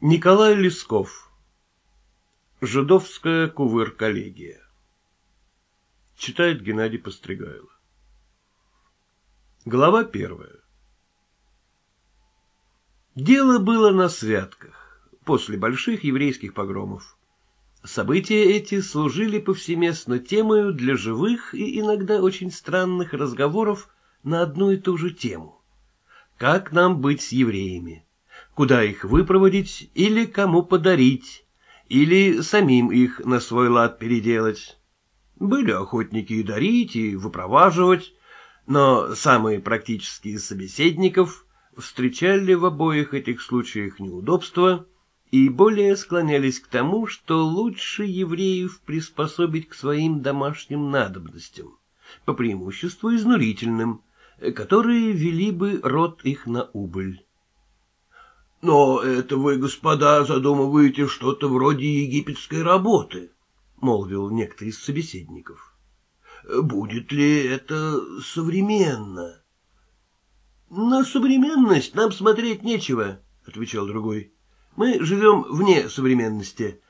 Николай Лесков Жидовская кувыр-коллегия Читает Геннадий Постригайло Глава первая Дело было на святках, после больших еврейских погромов. События эти служили повсеместно темою для живых и иногда очень странных разговоров на одну и ту же тему. Как нам быть с евреями? Куда их выпроводить или кому подарить, или самим их на свой лад переделать. Были охотники и дарить, и выпроваживать, но самые практические собеседников встречали в обоих этих случаях неудобства и более склонялись к тому, что лучше евреев приспособить к своим домашним надобностям, по преимуществу изнурительным, которые вели бы род их на убыль. — Но это вы, господа, задумываете что-то вроде египетской работы, — молвил некто из собеседников. — Будет ли это современно? — На современность нам смотреть нечего, — отвечал другой. — Мы живем вне современности.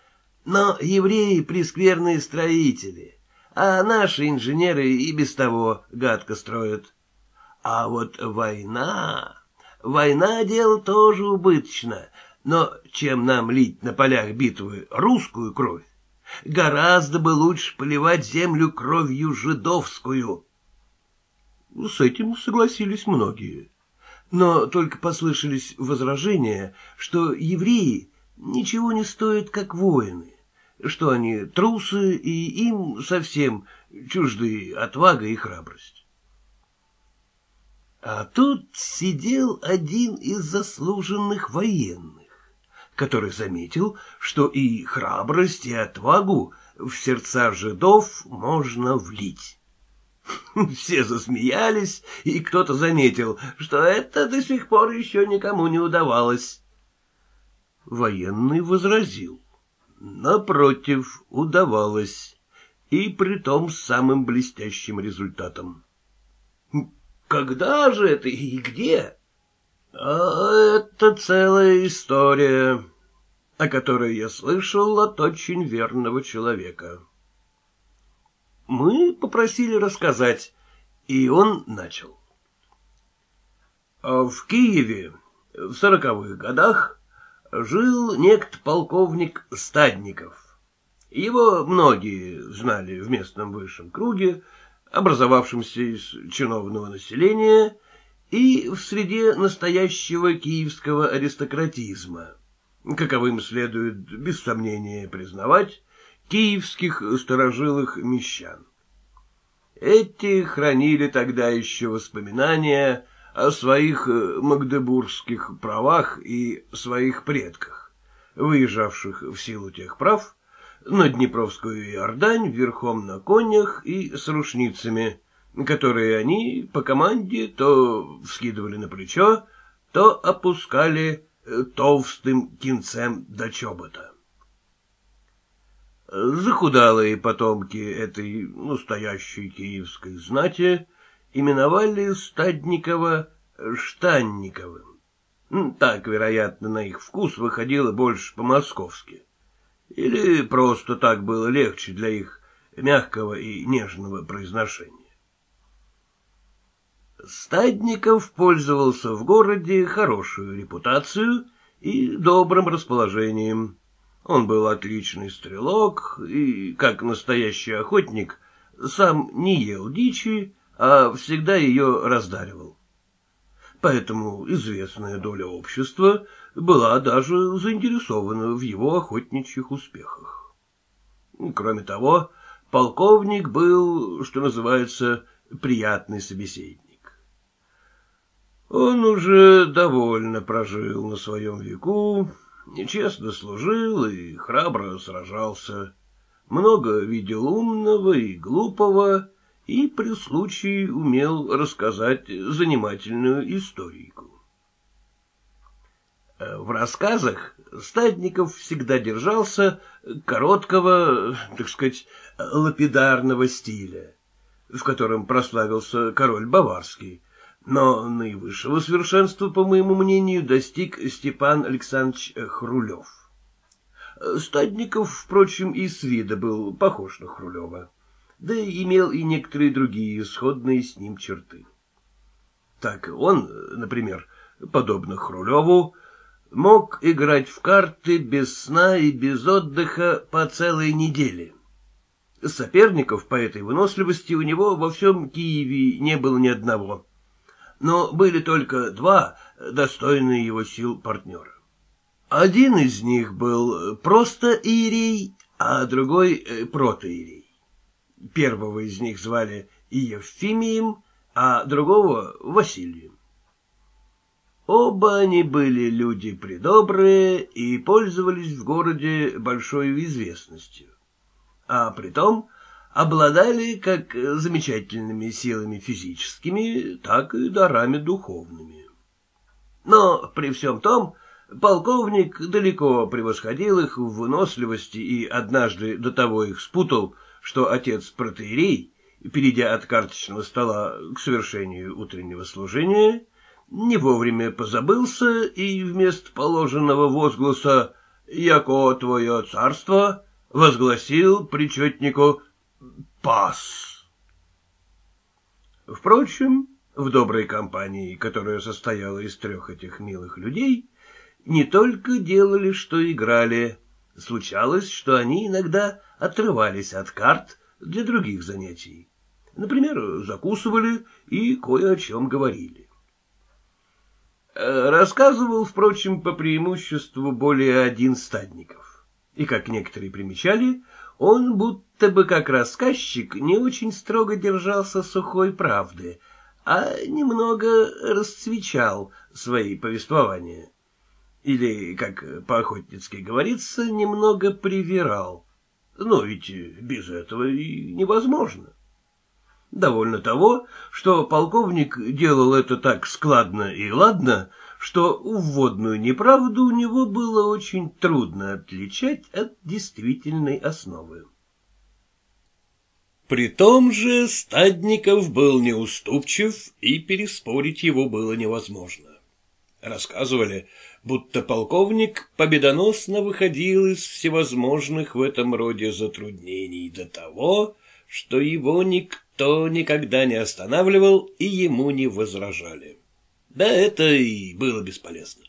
Но евреи — прескверные строители, а наши инженеры и без того гадко строят. А вот война... Война — дело тоже убыточно, но чем нам лить на полях битвы русскую кровь, гораздо бы лучше поливать землю кровью жидовскую. С этим согласились многие. Но только послышались возражения, что евреи ничего не стоят, как воины, что они трусы, и им совсем чужды отвага и храбрость. А тут сидел один из заслуженных военных, который заметил, что и храбрость, и отвагу в сердца жидов можно влить. Все засмеялись, и кто-то заметил, что это до сих пор еще никому не удавалось. Военный возразил. Напротив, удавалось, и при том с самым блестящим результатом. Когда же это и где? А это целая история, о которой я слышал от очень верного человека. Мы попросили рассказать, и он начал. В Киеве в сороковых годах жил некто полковник Стадников. Его многие знали в местном высшем круге, образовавшемся из чиновного населения и в среде настоящего киевского аристократизма, каковым следует без сомнения признавать киевских сторожилых мещан. Эти хранили тогда еще воспоминания о своих магдебургских правах и своих предках, выезжавших в силу тех прав, на Днепровскую Иордань верхом на конях и с рушницами, которые они по команде то вскидывали на плечо, то опускали э, толстым кинцем до чобота. Захудалые потомки этой настоящей киевской знати именовали Стадникова Штанниковым. Так, вероятно, на их вкус выходило больше по-московски. Или просто так было легче для их мягкого и нежного произношения. Стадников пользовался в городе хорошую репутацию и добрым расположением. Он был отличный стрелок и, как настоящий охотник, сам не ел дичи, а всегда ее раздаривал. Поэтому известная доля общества была даже заинтересована в его охотничьих успехах. Кроме того, полковник был, что называется, приятный собеседник. Он уже довольно прожил на своем веку, нечестно служил и храбро сражался, много видел умного и глупого, и при случае умел рассказать занимательную историку. В рассказах Стадников всегда держался короткого, так сказать, лапидарного стиля, в котором прославился король Баварский, Но наивысшего совершенства, по моему мнению, достиг Степан Александрович Хрулев. Стадников, впрочем, и с вида был похож на Хрулева, да и имел и некоторые другие сходные с ним черты. Так он, например, подобно Хрулеву, мог играть в карты без сна и без отдыха по целой неделе. Соперников по этой выносливости у него во всем Киеве не было ни одного но были только два достойные его сил партнера. Один из них был просто Иерей, а другой э, протоиерей. Первого из них звали Евфимием, а другого — Василием. Оба они были люди придобрые и пользовались в городе большой известностью. А притом обладали как замечательными силами физическими, так и дарами духовными. Но при всем том полковник далеко превосходил их в выносливости и однажды до того их спутал, что отец протеерей, перейдя от карточного стола к совершению утреннего служения, не вовремя позабылся и вместо положенного возгласа «Яко твое царство» возгласил причетнику пас. Впрочем, в доброй компании, которая состояла из трех этих милых людей, не только делали, что играли. Случалось, что они иногда отрывались от карт для других занятий. Например, закусывали и кое о чем говорили. Рассказывал, впрочем, по преимуществу более один стадников. И, как некоторые примечали, он будто бы как рассказчик не очень строго держался сухой правды, а немного расцвечал свои повествования. Или, как по-охотницки говорится, немного привирал. Но ведь без этого и невозможно. Довольно того, что полковник делал это так складно и ладно, что вводную неправду у него было очень трудно отличать от действительной основы. При том же Стадников был неуступчив, и переспорить его было невозможно. Рассказывали, будто полковник победоносно выходил из всевозможных в этом роде затруднений до того, что его никто никогда не останавливал и ему не возражали. Да это и было бесполезно.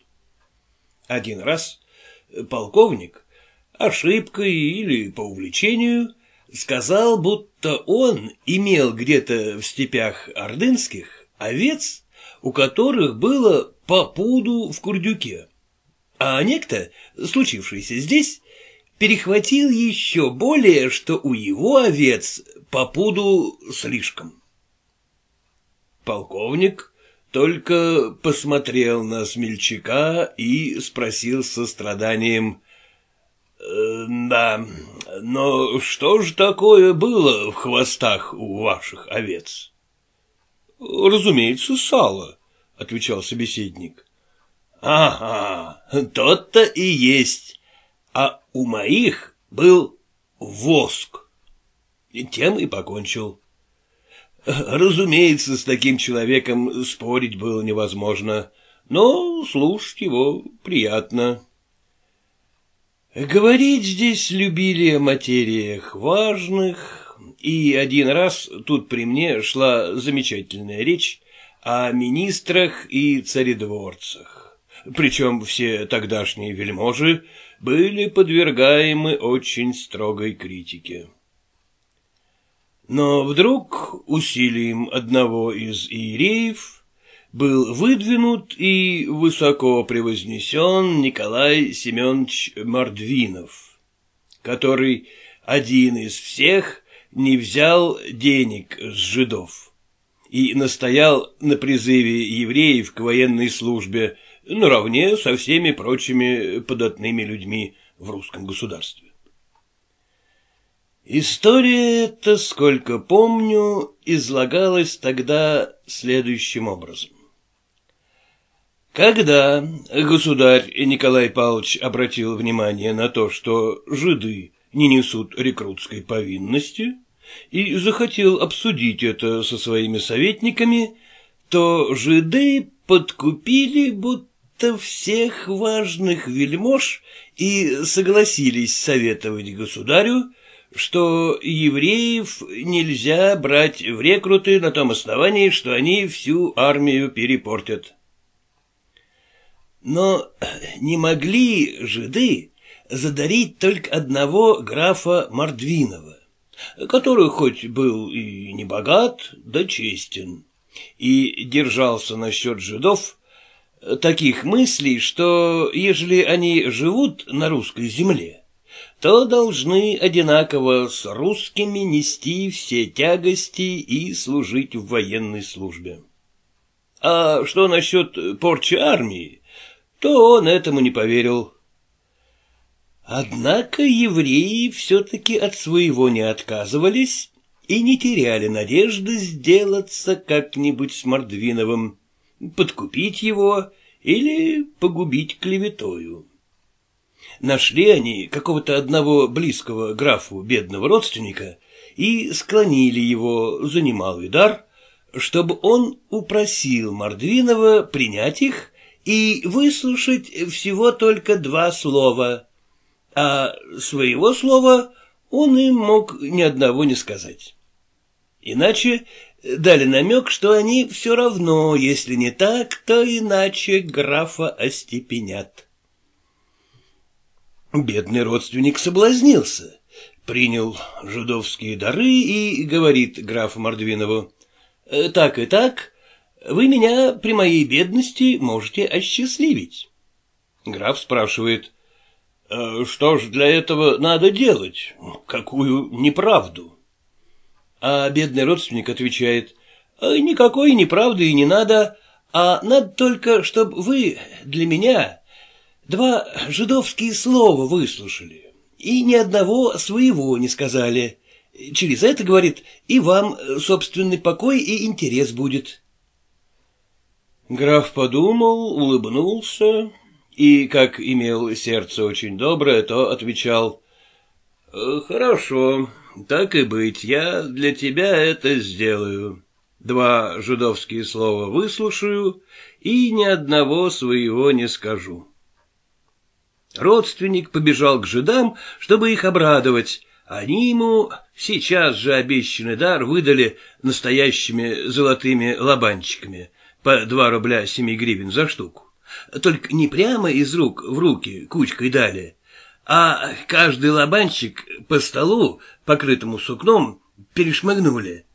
Один раз полковник, ошибкой или по увлечению, сказал, будто он имел где-то в степях ордынских овец, у которых было по пуду в курдюке. А некто, случившийся здесь, перехватил еще более, что у его овец по пуду слишком. Полковник только посмотрел на смельчака и спросил со страданием, «Э, «Да, но что же такое было в хвостах у ваших овец?» «Разумеется, сало», — отвечал собеседник. «Ага, тот-то и есть, а у моих был воск». Тем и покончил. Разумеется, с таким человеком спорить было невозможно, но слушать его приятно. Говорить здесь любили о материях важных, и один раз тут при мне шла замечательная речь о министрах и царедворцах. Причем все тогдашние вельможи были подвергаемы очень строгой критике. Но вдруг усилием одного из иереев был выдвинут и высоко превознесен Николай Семенович Мордвинов, который один из всех не взял денег с жидов и настоял на призыве евреев к военной службе наравне со всеми прочими податными людьми в русском государстве. История эта, сколько помню, излагалась тогда следующим образом. Когда государь Николай Павлович обратил внимание на то, что жиды не несут рекрутской повинности, и захотел обсудить это со своими советниками, то жиды подкупили будто всех важных вельмож и согласились советовать государю, что евреев нельзя брать в рекруты на том основании, что они всю армию перепортят. Но не могли жиды задарить только одного графа Мордвинова, который хоть был и не богат, да честен, и держался насчет жидов таких мыслей, что ежели они живут на русской земле, то должны одинаково с русскими нести все тягости и служить в военной службе. А что насчет порчи армии, то он этому не поверил. Однако евреи все-таки от своего не отказывались и не теряли надежды сделаться как-нибудь с Мордвиновым, подкупить его или погубить клеветою. Нашли они какого-то одного близкого графу бедного родственника и склонили его за немалый дар, чтобы он упросил Мордвинова принять их и выслушать всего только два слова, а своего слова он им мог ни одного не сказать. Иначе дали намек, что они все равно, если не так, то иначе графа остепенят. Бедный родственник соблазнился, принял жидовские дары и говорит графу Мордвинову, «Так и так, вы меня при моей бедности можете осчастливить». Граф спрашивает, «Что ж для этого надо делать? Какую неправду?» А бедный родственник отвечает, «Никакой неправды и не надо, а надо только, чтобы вы для меня Два жидовские слова выслушали, и ни одного своего не сказали. Через это, говорит, и вам собственный покой и интерес будет. Граф подумал, улыбнулся, и, как имел сердце очень доброе, то отвечал, «Хорошо, так и быть, я для тебя это сделаю. Два жидовские слова выслушаю, и ни одного своего не скажу». Родственник побежал к жидам, чтобы их обрадовать. Они ему сейчас же обещанный дар выдали настоящими золотыми лобанчиками по два рубля семи гривен за штуку. Только не прямо из рук в руки кучкой дали, а каждый лобанчик по столу, покрытому сукном, перешмыгнули.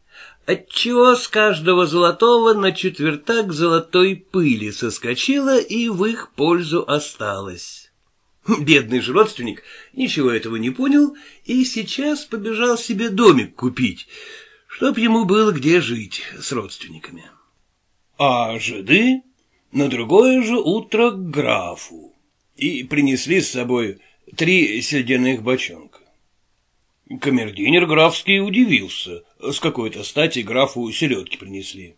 Отчего с каждого золотого на четвертак золотой пыли соскочило и в их пользу осталось. Бедный же родственник ничего этого не понял и сейчас побежал себе домик купить, чтоб ему было где жить с родственниками. А жиды на другое же утро к графу и принесли с собой три седяных бочонка. Камердинер графский удивился, с какой-то стати графу селедки принесли.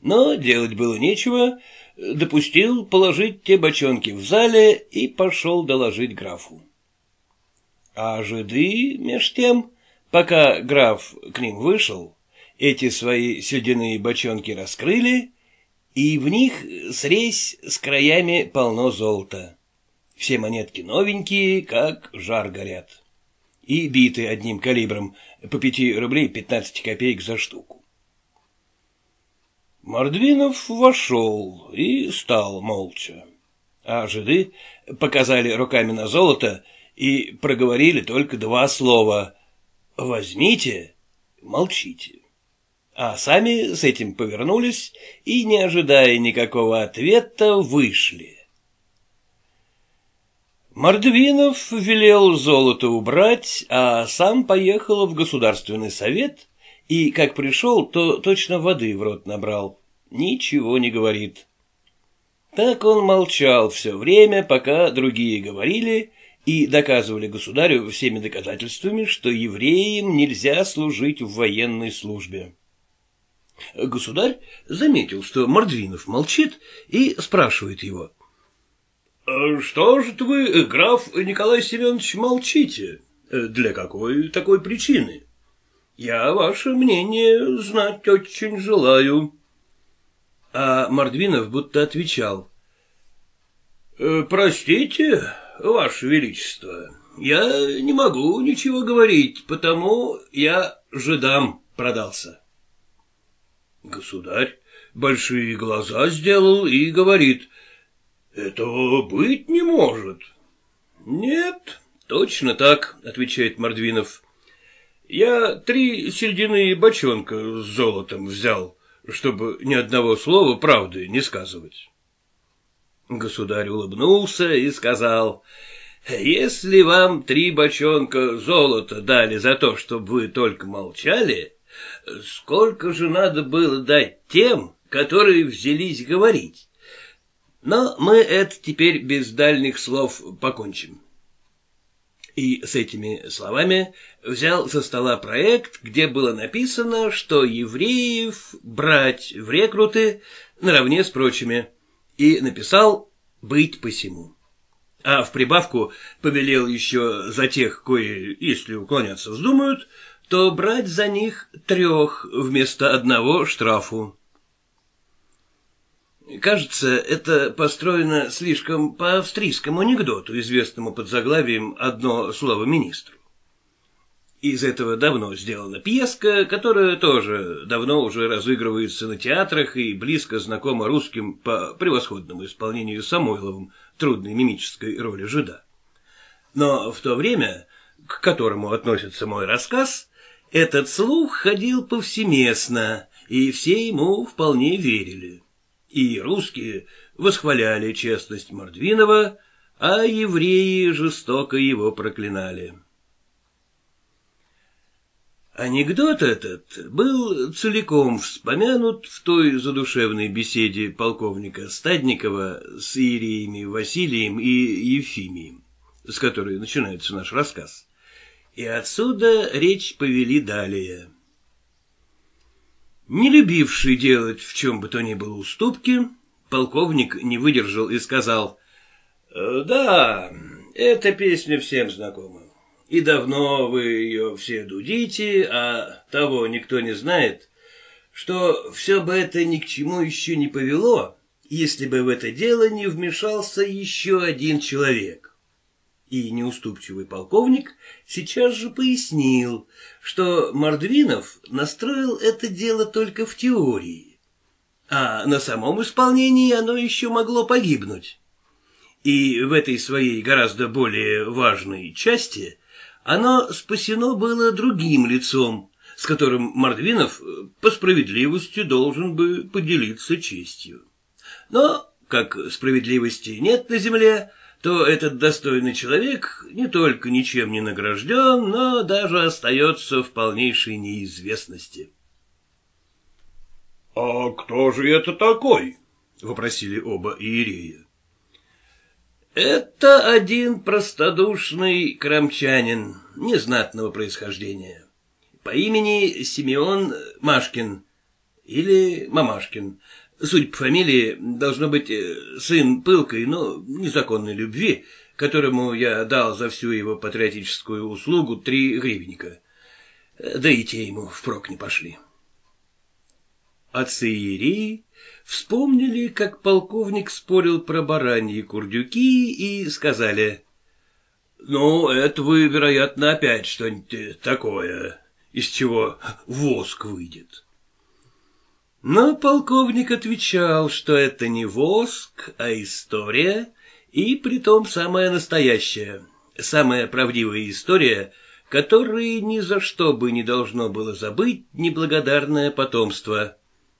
Но делать было нечего, допустил положить те бочонки в зале и пошел доложить графу. А жиды, меж тем, пока граф к ним вышел, эти свои седяные бочонки раскрыли, и в них срезь с краями полно золота. Все монетки новенькие, как жар горят. И биты одним калибром, по пяти рублей пятнадцать копеек за штуку. Мордвинов вошел и стал молча. А жиды показали руками на золото и проговорили только два слова «возьмите, молчите». А сами с этим повернулись и, не ожидая никакого ответа, вышли. Мордвинов велел золото убрать, а сам поехал в Государственный совет и, как пришел, то точно воды в рот набрал. Ничего не говорит. Так он молчал все время, пока другие говорили и доказывали государю всеми доказательствами, что евреям нельзя служить в военной службе. Государь заметил, что Мордвинов молчит, и спрашивает его. «А — Что же вы, граф Николай Семенович, молчите? Для какой такой причины? — Я ваше мнение знать очень желаю. А Мордвинов будто отвечал. «Э, — Простите, Ваше Величество, я не могу ничего говорить, потому я жидам продался. Государь большие глаза сделал и говорит, этого быть не может. Нет, точно так, отвечает Мордвинов. Я три сельдяные бочонка с золотом взял, чтобы ни одного слова правды не сказывать. Государь улыбнулся и сказал, «Если вам три бочонка золота дали за то, чтобы вы только молчали, сколько же надо было дать тем, которые взялись говорить? Но мы это теперь без дальних слов покончим». И с этими словами взял со стола проект, где было написано, что евреев брать в рекруты наравне с прочими, и написал «быть посему». А в прибавку повелел еще за тех, кои, если уклоняться вздумают, то брать за них трех вместо одного штрафу. Кажется, это построено слишком по австрийскому анекдоту, известному под заглавием «Одно слово министру». Из этого давно сделана пьеска, которая тоже давно уже разыгрывается на театрах и близко знакома русским по превосходному исполнению Самойловым трудной мимической роли жида. Но в то время, к которому относится мой рассказ, этот слух ходил повсеместно, и все ему вполне верили и русские восхваляли честность Мордвинова, а евреи жестоко его проклинали. Анекдот этот был целиком вспомянут в той задушевной беседе полковника Стадникова с иереями Василием и Ефимием, с которой начинается наш рассказ. И отсюда речь повели далее. Не любивший делать в чем бы то ни было уступки, полковник не выдержал и сказал, «Э, «Да, эта песня всем знакома, и давно вы ее все дудите, а того никто не знает, что все бы это ни к чему еще не повело, если бы в это дело не вмешался еще один человек. И неуступчивый полковник сейчас же пояснил, что Мордвинов настроил это дело только в теории, а на самом исполнении оно еще могло погибнуть. И в этой своей гораздо более важной части оно спасено было другим лицом, с которым Мордвинов по справедливости должен бы поделиться честью. Но, как справедливости нет на земле, то этот достойный человек не только ничем не награжден, но даже остается в полнейшей неизвестности. — А кто же это такой? — вопросили оба иерея. — Это один простодушный крамчанин незнатного происхождения, по имени Симеон Машкин или Мамашкин, Суть фамилии должно быть э, сын пылкой, но незаконной любви, которому я дал за всю его патриотическую услугу три гривенника. Да и те ему впрок не пошли. Отцы Иерии вспомнили, как полковник спорил про бараньи курдюки и сказали, «Ну, это вы, вероятно, опять что-нибудь такое, из чего воск выйдет». Но полковник отвечал, что это не воск, а история, и притом самая настоящая, самая правдивая история, которой ни за что бы не должно было забыть неблагодарное потомство,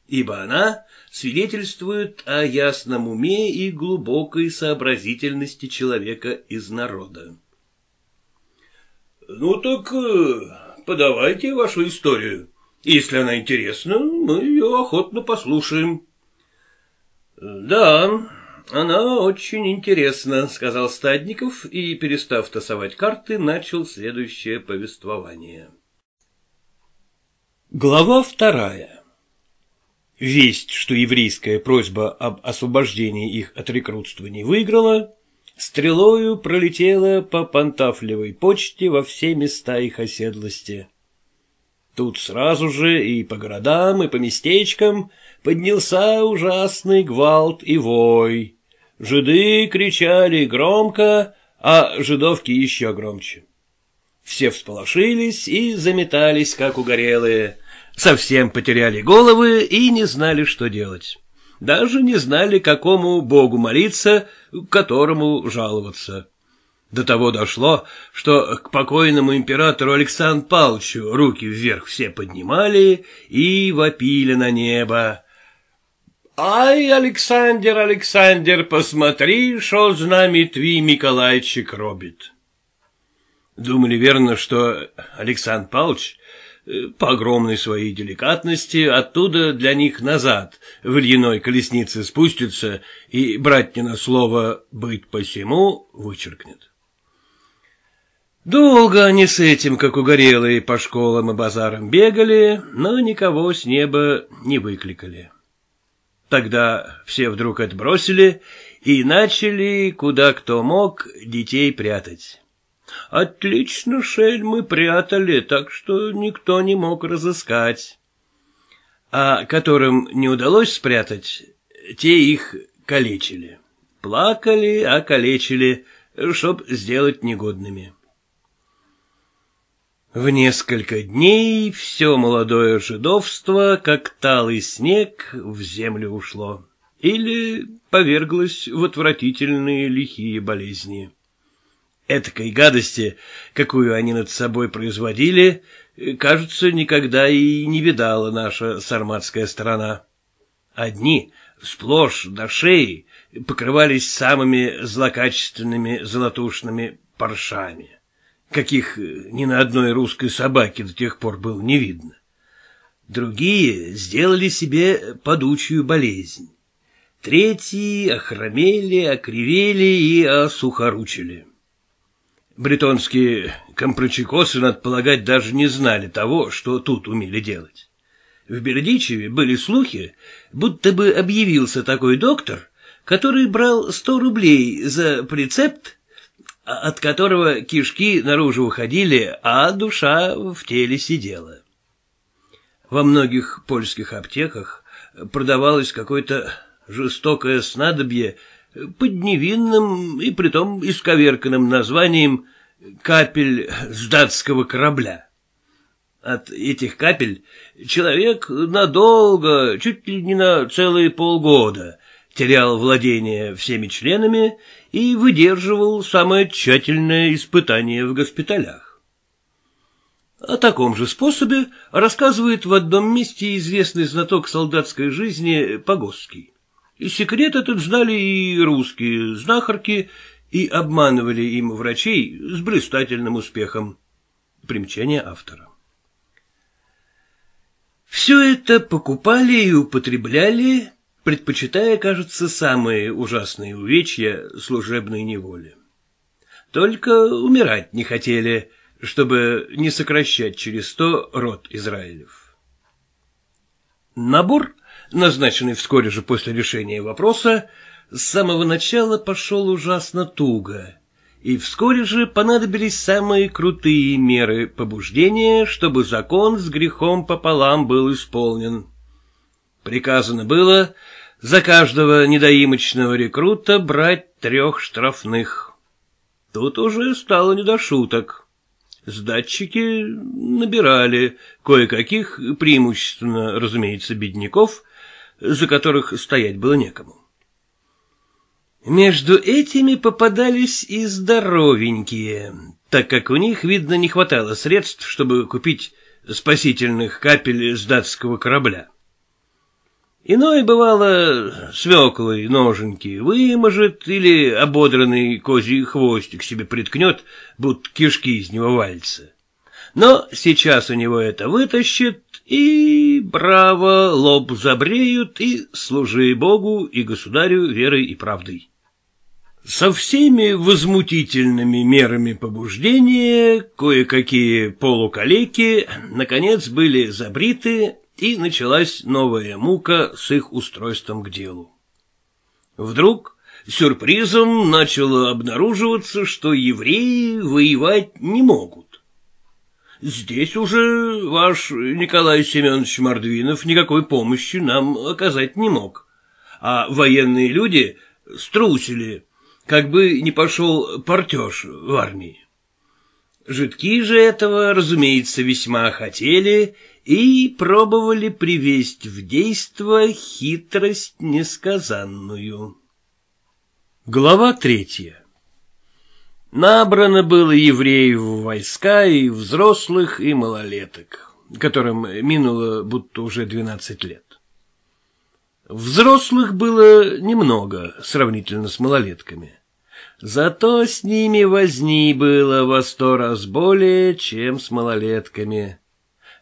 ибо она свидетельствует о ясном уме и глубокой сообразительности человека из народа. — Ну так э, подавайте вашу историю, если она интересна, мы ее охотно послушаем. — Да, она очень интересна, — сказал Стадников и, перестав тасовать карты, начал следующее повествование. Глава вторая. Весть, что еврейская просьба об освобождении их от рекрутства не выиграла, стрелою пролетела по Пантафлевой почте во все места их оседлости. Тут сразу же и по городам, и по местечкам поднялся ужасный гвалт и вой. Жиды кричали громко, а жидовки еще громче. Все всполошились и заметались, как угорелые, совсем потеряли головы и не знали, что делать. Даже не знали, какому богу молиться, которому жаловаться. До того дошло, что к покойному императору Александру Павловичу руки вверх все поднимали и вопили на небо. «Ай, Александр, Александр, посмотри, что с нами твой Миколайчик робит!» Думали верно, что Александр Павлович э, по огромной своей деликатности оттуда для них назад в льняной колеснице спустится и братнина слово «быть посему» вычеркнет. Долго они с этим, как угорелые, по школам и базарам бегали, но никого с неба не выкликали. Тогда все вдруг отбросили и начали, куда кто мог, детей прятать. Отлично шельмы прятали, так что никто не мог разыскать. А которым не удалось спрятать, те их калечили. Плакали, а калечили, чтоб сделать негодными. В несколько дней все молодое жидовство, как талый снег, в землю ушло. Или поверглось в отвратительные лихие болезни. Этакой гадости, какую они над собой производили, кажется, никогда и не видала наша сарматская сторона. Одни сплошь до шеи покрывались самыми злокачественными золотушными паршами каких э, ни на одной русской собаке до тех пор было не видно. Другие сделали себе подучую болезнь. Третьи охромели, окривели и осухоручили. Бретонские компрочекосы, надо полагать, даже не знали того, что тут умели делать. В Бердичеве были слухи, будто бы объявился такой доктор, который брал сто рублей за прецепт от которого кишки наружу уходили, а душа в теле сидела. Во многих польских аптеках продавалось какое-то жестокое снадобье под невинным и притом исковерканным названием «капель с датского корабля». От этих капель человек надолго, чуть ли не на целые полгода, терял владение всеми членами и выдерживал самое тщательное испытание в госпиталях. О таком же способе рассказывает в одном месте известный знаток солдатской жизни Погосский. И секрет этот знали и русские знахарки, и обманывали им врачей с блистательным успехом. Примечание автора. Все это покупали и употребляли предпочитая, кажется, самые ужасные увечья служебной неволи. Только умирать не хотели, чтобы не сокращать через сто род Израилев. Набор, назначенный вскоре же после решения вопроса, с самого начала пошел ужасно туго, и вскоре же понадобились самые крутые меры побуждения, чтобы закон с грехом пополам был исполнен. Приказано было за каждого недоимочного рекрута брать трех штрафных. Тут уже стало не до шуток. Сдатчики набирали кое-каких, преимущественно, разумеется, бедняков, за которых стоять было некому. Между этими попадались и здоровенькие, так как у них, видно, не хватало средств, чтобы купить спасительных капель с датского корабля. Иное бывало свеклой ноженьки выможет или ободранный козий хвостик себе приткнет, будто кишки из него вальца. Но сейчас у него это вытащит, и, браво, лоб забреют, и служи Богу и государю верой и правдой. Со всеми возмутительными мерами побуждения кое-какие полукалеки, наконец, были забриты, и началась новая мука с их устройством к делу. Вдруг сюрпризом начало обнаруживаться, что евреи воевать не могут. здесь уже ваш Николай Семенович Мордвинов никакой помощи нам оказать не мог, а военные люди струсили, как бы не пошел портеж в армии. Жидки же этого, разумеется, весьма хотели и пробовали привесть в действо хитрость несказанную. Глава третья Набрано было евреев войска и взрослых, и малолеток, которым минуло будто уже двенадцать лет. Взрослых было немного, сравнительно с малолетками. Зато с ними возни было во сто раз более, чем с малолетками.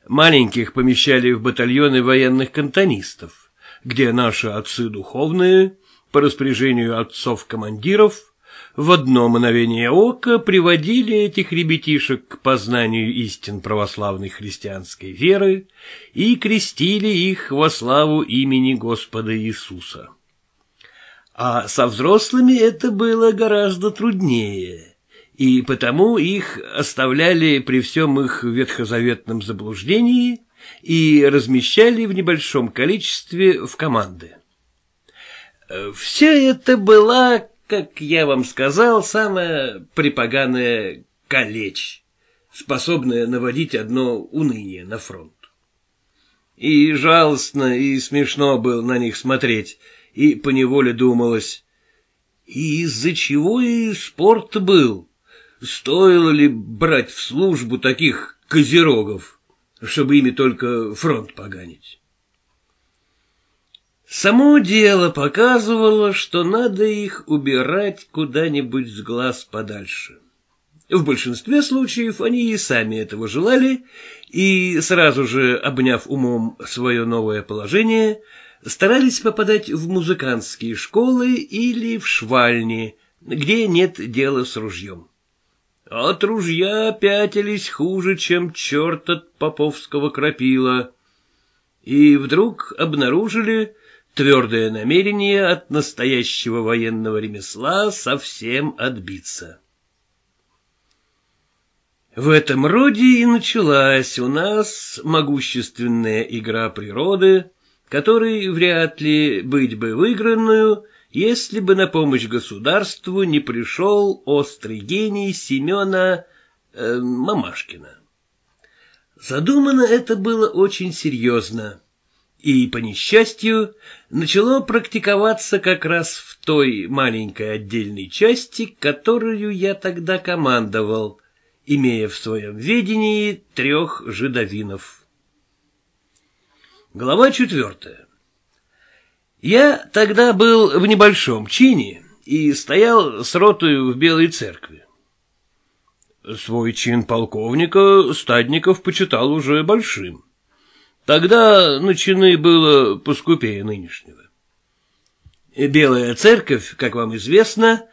Маленьких помещали в батальоны военных кантонистов, где наши отцы духовные, по распоряжению отцов-командиров, в одно мгновение ока приводили этих ребятишек к познанию истин православной христианской веры и крестили их во славу имени Господа Иисуса. А со взрослыми это было гораздо труднее, и потому их оставляли при всем их ветхозаветном заблуждении и размещали в небольшом количестве в команды. Все это была, как я вам сказал, самая припоганая калечь, способная наводить одно уныние на фронт. И жалостно, и смешно было на них смотреть, и поневоле думалось, из-за чего и спорт был? Стоило ли брать в службу таких козерогов, чтобы ими только фронт поганить? Само дело показывало, что надо их убирать куда-нибудь с глаз подальше. В большинстве случаев они и сами этого желали, и, сразу же обняв умом свое новое положение, старались попадать в музыкантские школы или в швальни, где нет дела с ружьем. От ружья пятились хуже, чем черт от поповского крапила, и вдруг обнаружили твердое намерение от настоящего военного ремесла совсем отбиться. В этом роде и началась у нас могущественная игра природы, которой вряд ли быть бы выигранную, если бы на помощь государству не пришел острый гений Семена э, Мамашкина. Задумано это было очень серьезно, и, по несчастью, начало практиковаться как раз в той маленькой отдельной части, которую я тогда командовал, имея в своем ведении трех жидовинов. Глава четвертая. Я тогда был в небольшом чине и стоял с ротою в Белой церкви. Свой чин полковника Стадников почитал уже большим. Тогда на чины было поскупее нынешнего. Белая церковь, как вам известно,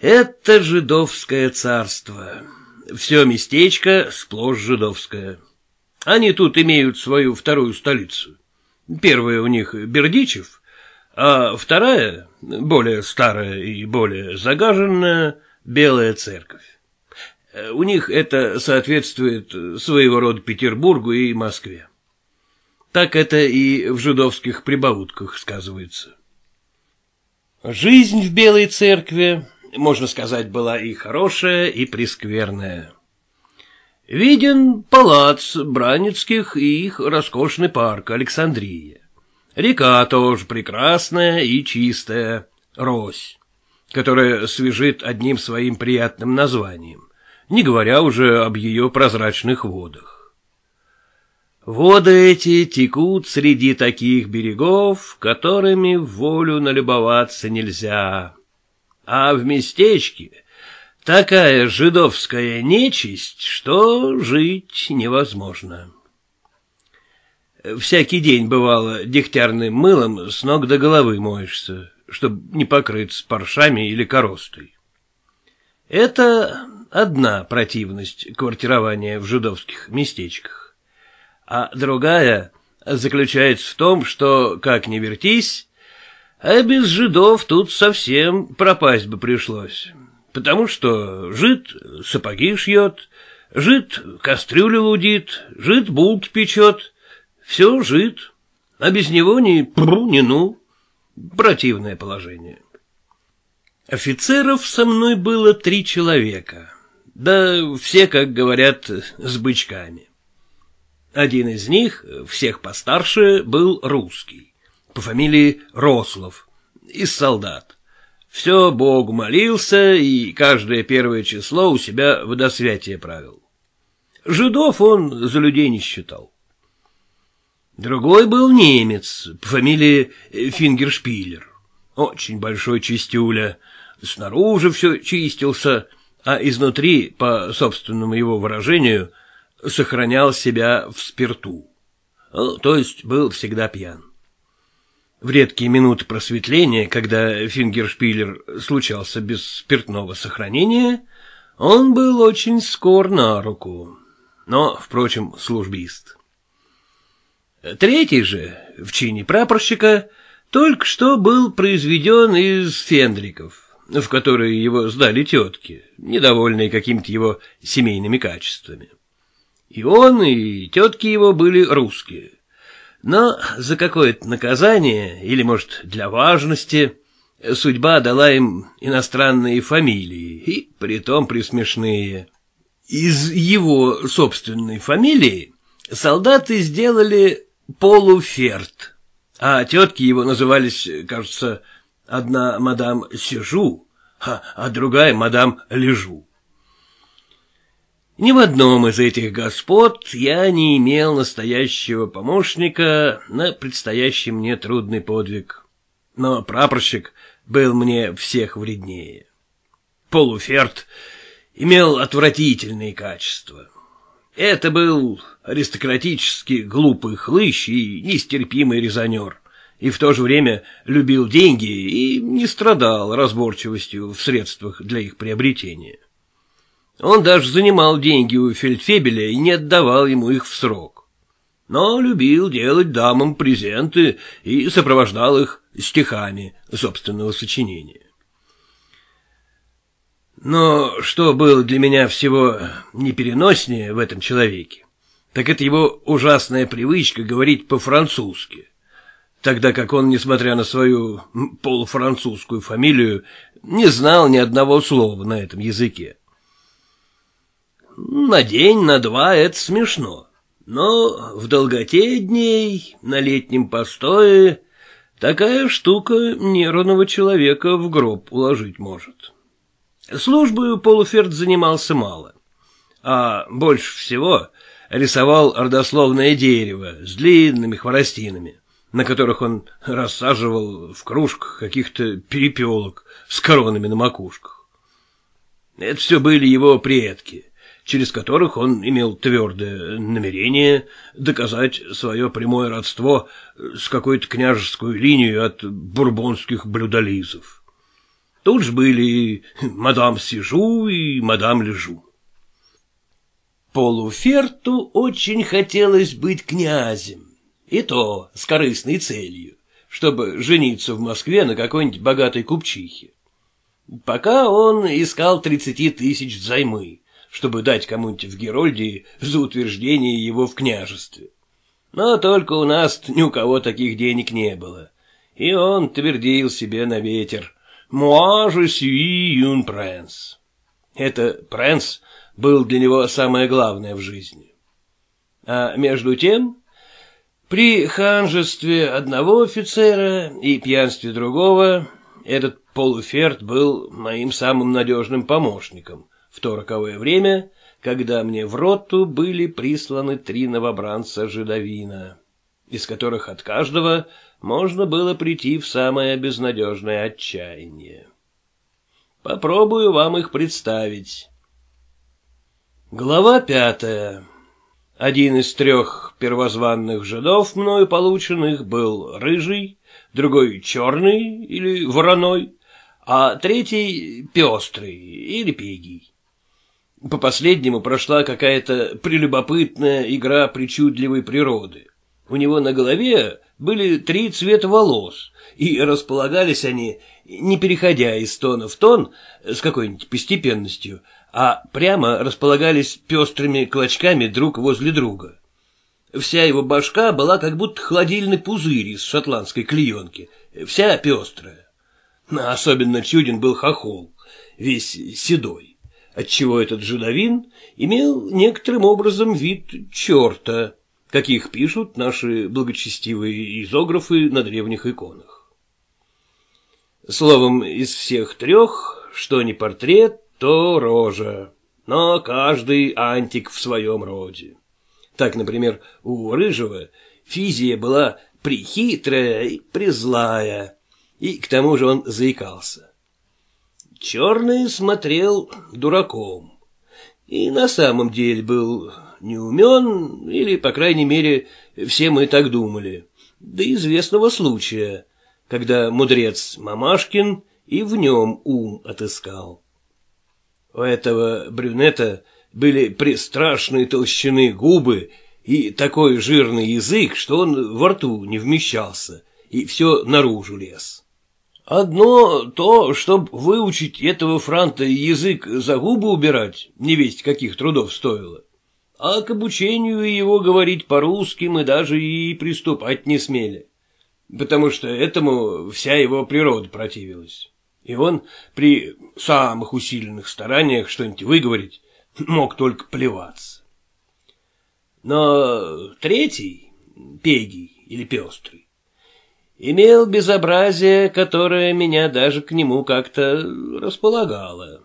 это жидовское царство. Все местечко сплошь жидовское. Они тут имеют свою вторую столицу. Первая у них Бердичев, а вторая, более старая и более загаженная, Белая церковь. У них это соответствует своего рода Петербургу и Москве. Так это и в жидовских прибаутках сказывается. Жизнь в Белой церкви, можно сказать, была и хорошая, и прескверная. Виден палац Бранницких и их роскошный парк Александрия. Река тоже прекрасная и чистая, Рось, которая свежит одним своим приятным названием, не говоря уже об ее прозрачных водах. Воды эти текут среди таких берегов, которыми в волю налюбоваться нельзя. А в местечке Такая жидовская нечисть, что жить невозможно. Всякий день, бывало, дегтярным мылом с ног до головы моешься, чтобы не покрыться паршами или коростой. Это одна противность квартирования в жидовских местечках. А другая заключается в том, что, как ни вертись, а без жидов тут совсем пропасть бы пришлось потому что жид сапоги шьет, Жид кастрюлю лудит, жид булки печет, все жид, а без него ни пру, ни ну. Противное положение. Офицеров со мной было три человека, да все, как говорят, с бычками. Один из них, всех постарше, был русский, по фамилии Рослов, из солдат. Все Богу молился и каждое первое число у себя водосвятие правил. Жидов он за людей не считал. Другой был немец по фамилии Фингершпилер. Очень большой чистюля. Снаружи все чистился, а изнутри, по собственному его выражению, сохранял себя в спирту. То есть был всегда пьян. В редкие минуты просветления, когда Фингершпилер случался без спиртного сохранения, он был очень скор на руку, но, впрочем, службист. Третий же, в чине прапорщика, только что был произведен из фендриков, в которые его сдали тетки, недовольные какими-то его семейными качествами. И он, и тетки его были русские. Но за какое-то наказание, или, может, для важности, судьба дала им иностранные фамилии, и притом присмешные. Из его собственной фамилии солдаты сделали полуферт, а тетки его назывались, кажется, одна мадам Сижу, а, другая мадам Лежу. Ни в одном из этих господ я не имел настоящего помощника на предстоящий мне трудный подвиг. Но прапорщик был мне всех вреднее. Полуферт имел отвратительные качества. Это был аристократический глупый хлыщ и нестерпимый резонер, и в то же время любил деньги и не страдал разборчивостью в средствах для их приобретения. Он даже занимал деньги у фельдфебеля и не отдавал ему их в срок. Но любил делать дамам презенты и сопровождал их стихами собственного сочинения. Но что было для меня всего непереноснее в этом человеке, так это его ужасная привычка говорить по-французски, тогда как он, несмотря на свою полуфранцузскую фамилию, не знал ни одного слова на этом языке. На день, на два это смешно, но в долготе дней, на летнем постое, такая штука нервного человека в гроб уложить может. Службою полуферд занимался мало, а больше всего рисовал родословное дерево с длинными хворостинами, на которых он рассаживал в кружках каких-то перепелок с коронами на макушках. Это все были его предки, через которых он имел твердое намерение доказать свое прямое родство с какой-то княжескую линией от бурбонских блюдолизов. Тут же были мадам Сижу и мадам Лежу. Полуферту очень хотелось быть князем, и то с корыстной целью, чтобы жениться в Москве на какой-нибудь богатой купчихе. Пока он искал тридцати тысяч взаймы, чтобы дать кому-нибудь в Герольдии за утверждение его в княжестве. Но только у нас ни у кого таких денег не было, и он твердил себе на ветер «Moi je suis un prince». Это «принц» был для него самое главное в жизни. А между тем, при ханжестве одного офицера и пьянстве другого, этот полуферт был моим самым надежным помощником в то роковое время, когда мне в роту были присланы три новобранца жидовина, из которых от каждого можно было прийти в самое безнадежное отчаяние. Попробую вам их представить. Глава пятая. Один из трех первозванных жидов, мною полученных, был рыжий, другой черный или вороной, а третий пестрый или пегий. По последнему прошла какая-то прелюбопытная игра причудливой природы У него на голове были три цвета волос, и располагались они, не переходя из тона в тон с какой-нибудь постепенностью, а прямо располагались пестрыми клочками друг возле друга. Вся его башка была как будто холодильный пузырь из шотландской клеенки, вся пестрая. Особенно чуден был хохол, весь седой, отчего этот жидовин имел некоторым образом вид черта, каких пишут наши благочестивые изографы на древних иконах. Словом, из всех трех, что не портрет, то рожа, но каждый антик в своем роде. Так, например, у Рыжего физия была прихитрая и призлая, и к тому же он заикался. Черный смотрел дураком, и на самом деле был не умен, или, по крайней мере, все мы так думали, до известного случая, когда мудрец Мамашкин и в нем ум отыскал. У этого брюнета были пристрашные толщины губы и такой жирный язык, что он во рту не вмещался, и все наружу лез. Одно то, чтобы выучить этого франта язык за губы убирать, не весть каких трудов стоило а к обучению его говорить по-русски мы даже и приступать не смели, потому что этому вся его природа противилась. И он при самых усиленных стараниях что-нибудь выговорить мог только плеваться. Но третий, пегий или пестрый, имел безобразие, которое меня даже к нему как-то располагало.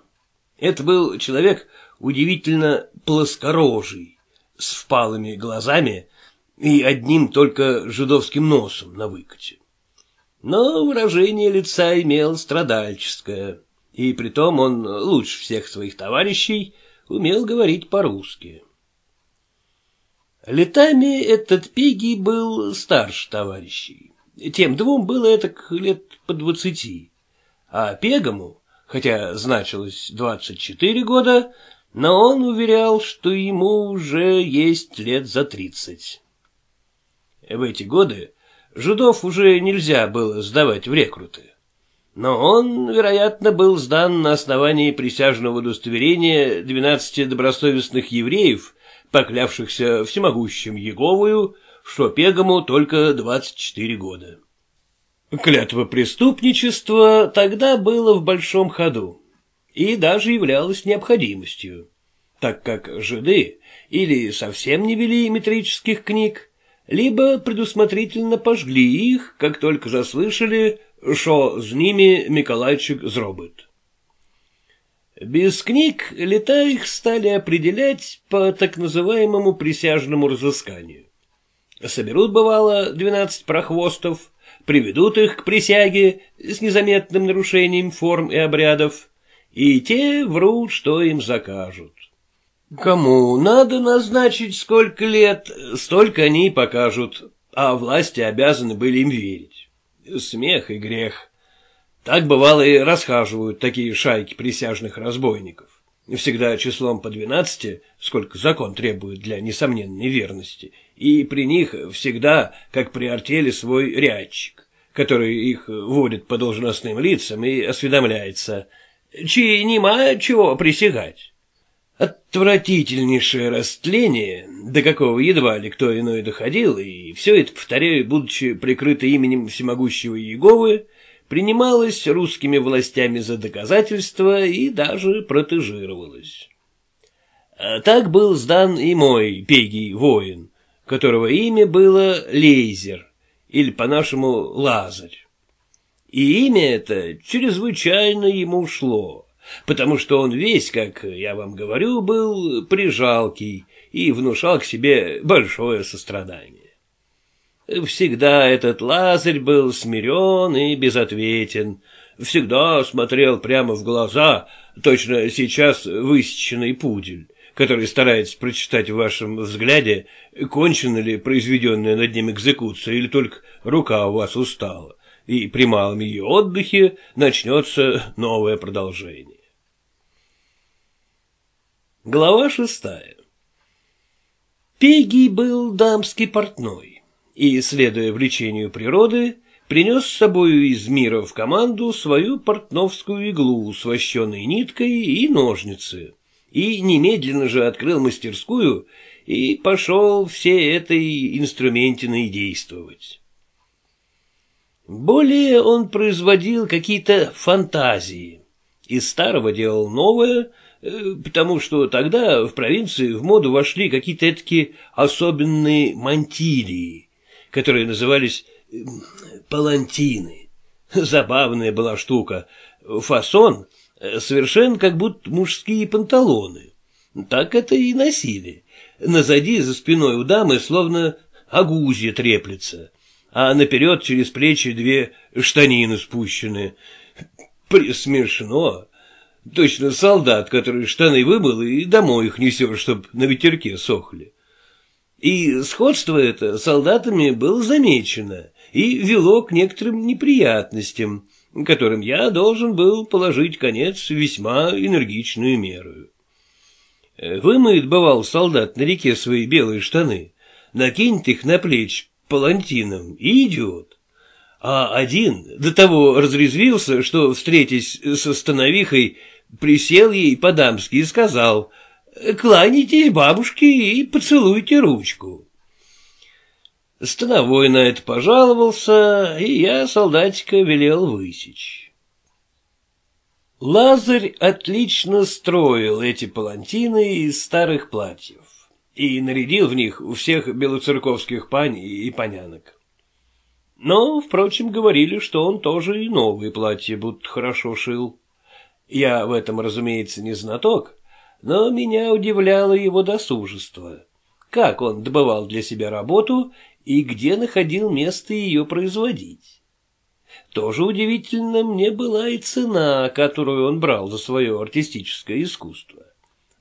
Это был человек удивительно плоскорожий, с впалыми глазами и одним только жидовским носом на выкате. Но выражение лица имел страдальческое, и притом он лучше всех своих товарищей умел говорить по-русски. Летами этот Пиги был старше товарищей. Тем двум было это лет по двадцати, а Пегому, хотя значилось двадцать четыре года, но он уверял, что ему уже есть лет за тридцать. В эти годы жидов уже нельзя было сдавать в рекруты. Но он, вероятно, был сдан на основании присяжного удостоверения двенадцати добросовестных евреев, поклявшихся всемогущим Еговою, что Пегому только двадцать четыре года. Клятва преступничества тогда было в большом ходу и даже являлось необходимостью, так как жиды или совсем не вели метрических книг, либо предусмотрительно пожгли их, как только заслышали, что с ними Миколайчик зробит. Без книг лета их стали определять по так называемому присяжному разысканию. Соберут, бывало, двенадцать прохвостов, приведут их к присяге с незаметным нарушением форм и обрядов, и те врут, что им закажут. Кому надо назначить сколько лет, столько они и покажут, а власти обязаны были им верить. Смех и грех. Так бывало и расхаживают такие шайки присяжных разбойников. Всегда числом по двенадцати, сколько закон требует для несомненной верности, и при них всегда, как при артели, свой рядчик, который их водит по должностным лицам и осведомляется – чьи нема чего присягать. Отвратительнейшее растление, до какого едва ли кто иной доходил, и все это, повторяю, будучи прикрыто именем всемогущего Иеговы, принималось русскими властями за доказательство и даже протежировалось. А так был сдан и мой пегий воин, которого имя было Лейзер, или по-нашему Лазарь. И имя это чрезвычайно ему шло, потому что он весь, как я вам говорю, был прижалкий и внушал к себе большое сострадание. Всегда этот Лазарь был смирен и безответен, всегда смотрел прямо в глаза, точно сейчас высеченный пудель, который старается прочитать в вашем взгляде, кончена ли произведенная над ним экзекуция или только рука у вас устала и при малом ее отдыхе начнется новое продолжение. Глава шестая Пегий был дамский портной, и, следуя влечению природы, принес с собою из мира в команду свою портновскую иглу с вощеной ниткой и ножницы, и немедленно же открыл мастерскую и пошел все этой инструментиной действовать. Более он производил какие-то фантазии, из старого делал новое, э, потому что тогда в провинции в моду вошли какие-то такие особенные мантилии, которые назывались палантины. Забавная была штука. Фасон э, совершен как будто мужские панталоны. Так это и носили. Назади за спиной у дамы словно агузья треплется, а наперед через плечи две штанины спущены. Присмешно. Точно солдат, который штаны вымыл и домой их несет, чтоб на ветерке сохли. И сходство это солдатами было замечено и вело к некоторым неприятностям, которым я должен был положить конец весьма энергичную меру. Вымоет, бывал, солдат на реке свои белые штаны, накинет их на плеч палантином и идет. А один до того разрезвился, что, встретясь со становихой, присел ей по-дамски и сказал — кланяйтесь бабушке и поцелуйте ручку. Становой на это пожаловался, и я солдатика велел высечь. Лазарь отлично строил эти палантины из старых платьев и нарядил в них у всех белоцерковских паней и понянок. Но, впрочем, говорили, что он тоже и новые платья будто хорошо шил. Я в этом, разумеется, не знаток, но меня удивляло его досужество. Как он добывал для себя работу и где находил место ее производить. Тоже удивительно мне была и цена, которую он брал за свое артистическое искусство.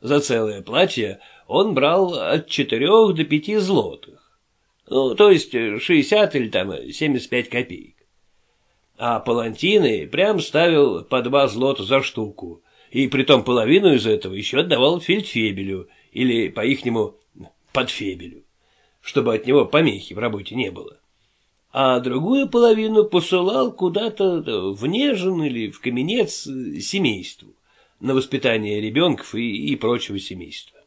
За целое платье он брал от четырех до пяти злотых, ну, то есть шестьдесят или там семьдесят пять копеек. А палантины прям ставил по два злота за штуку, и притом половину из этого еще отдавал фельдфебелю, или по-ихнему подфебелю, чтобы от него помехи в работе не было. А другую половину посылал куда-то в Нежин или в Каменец семейству на воспитание ребенков и, и прочего семейства.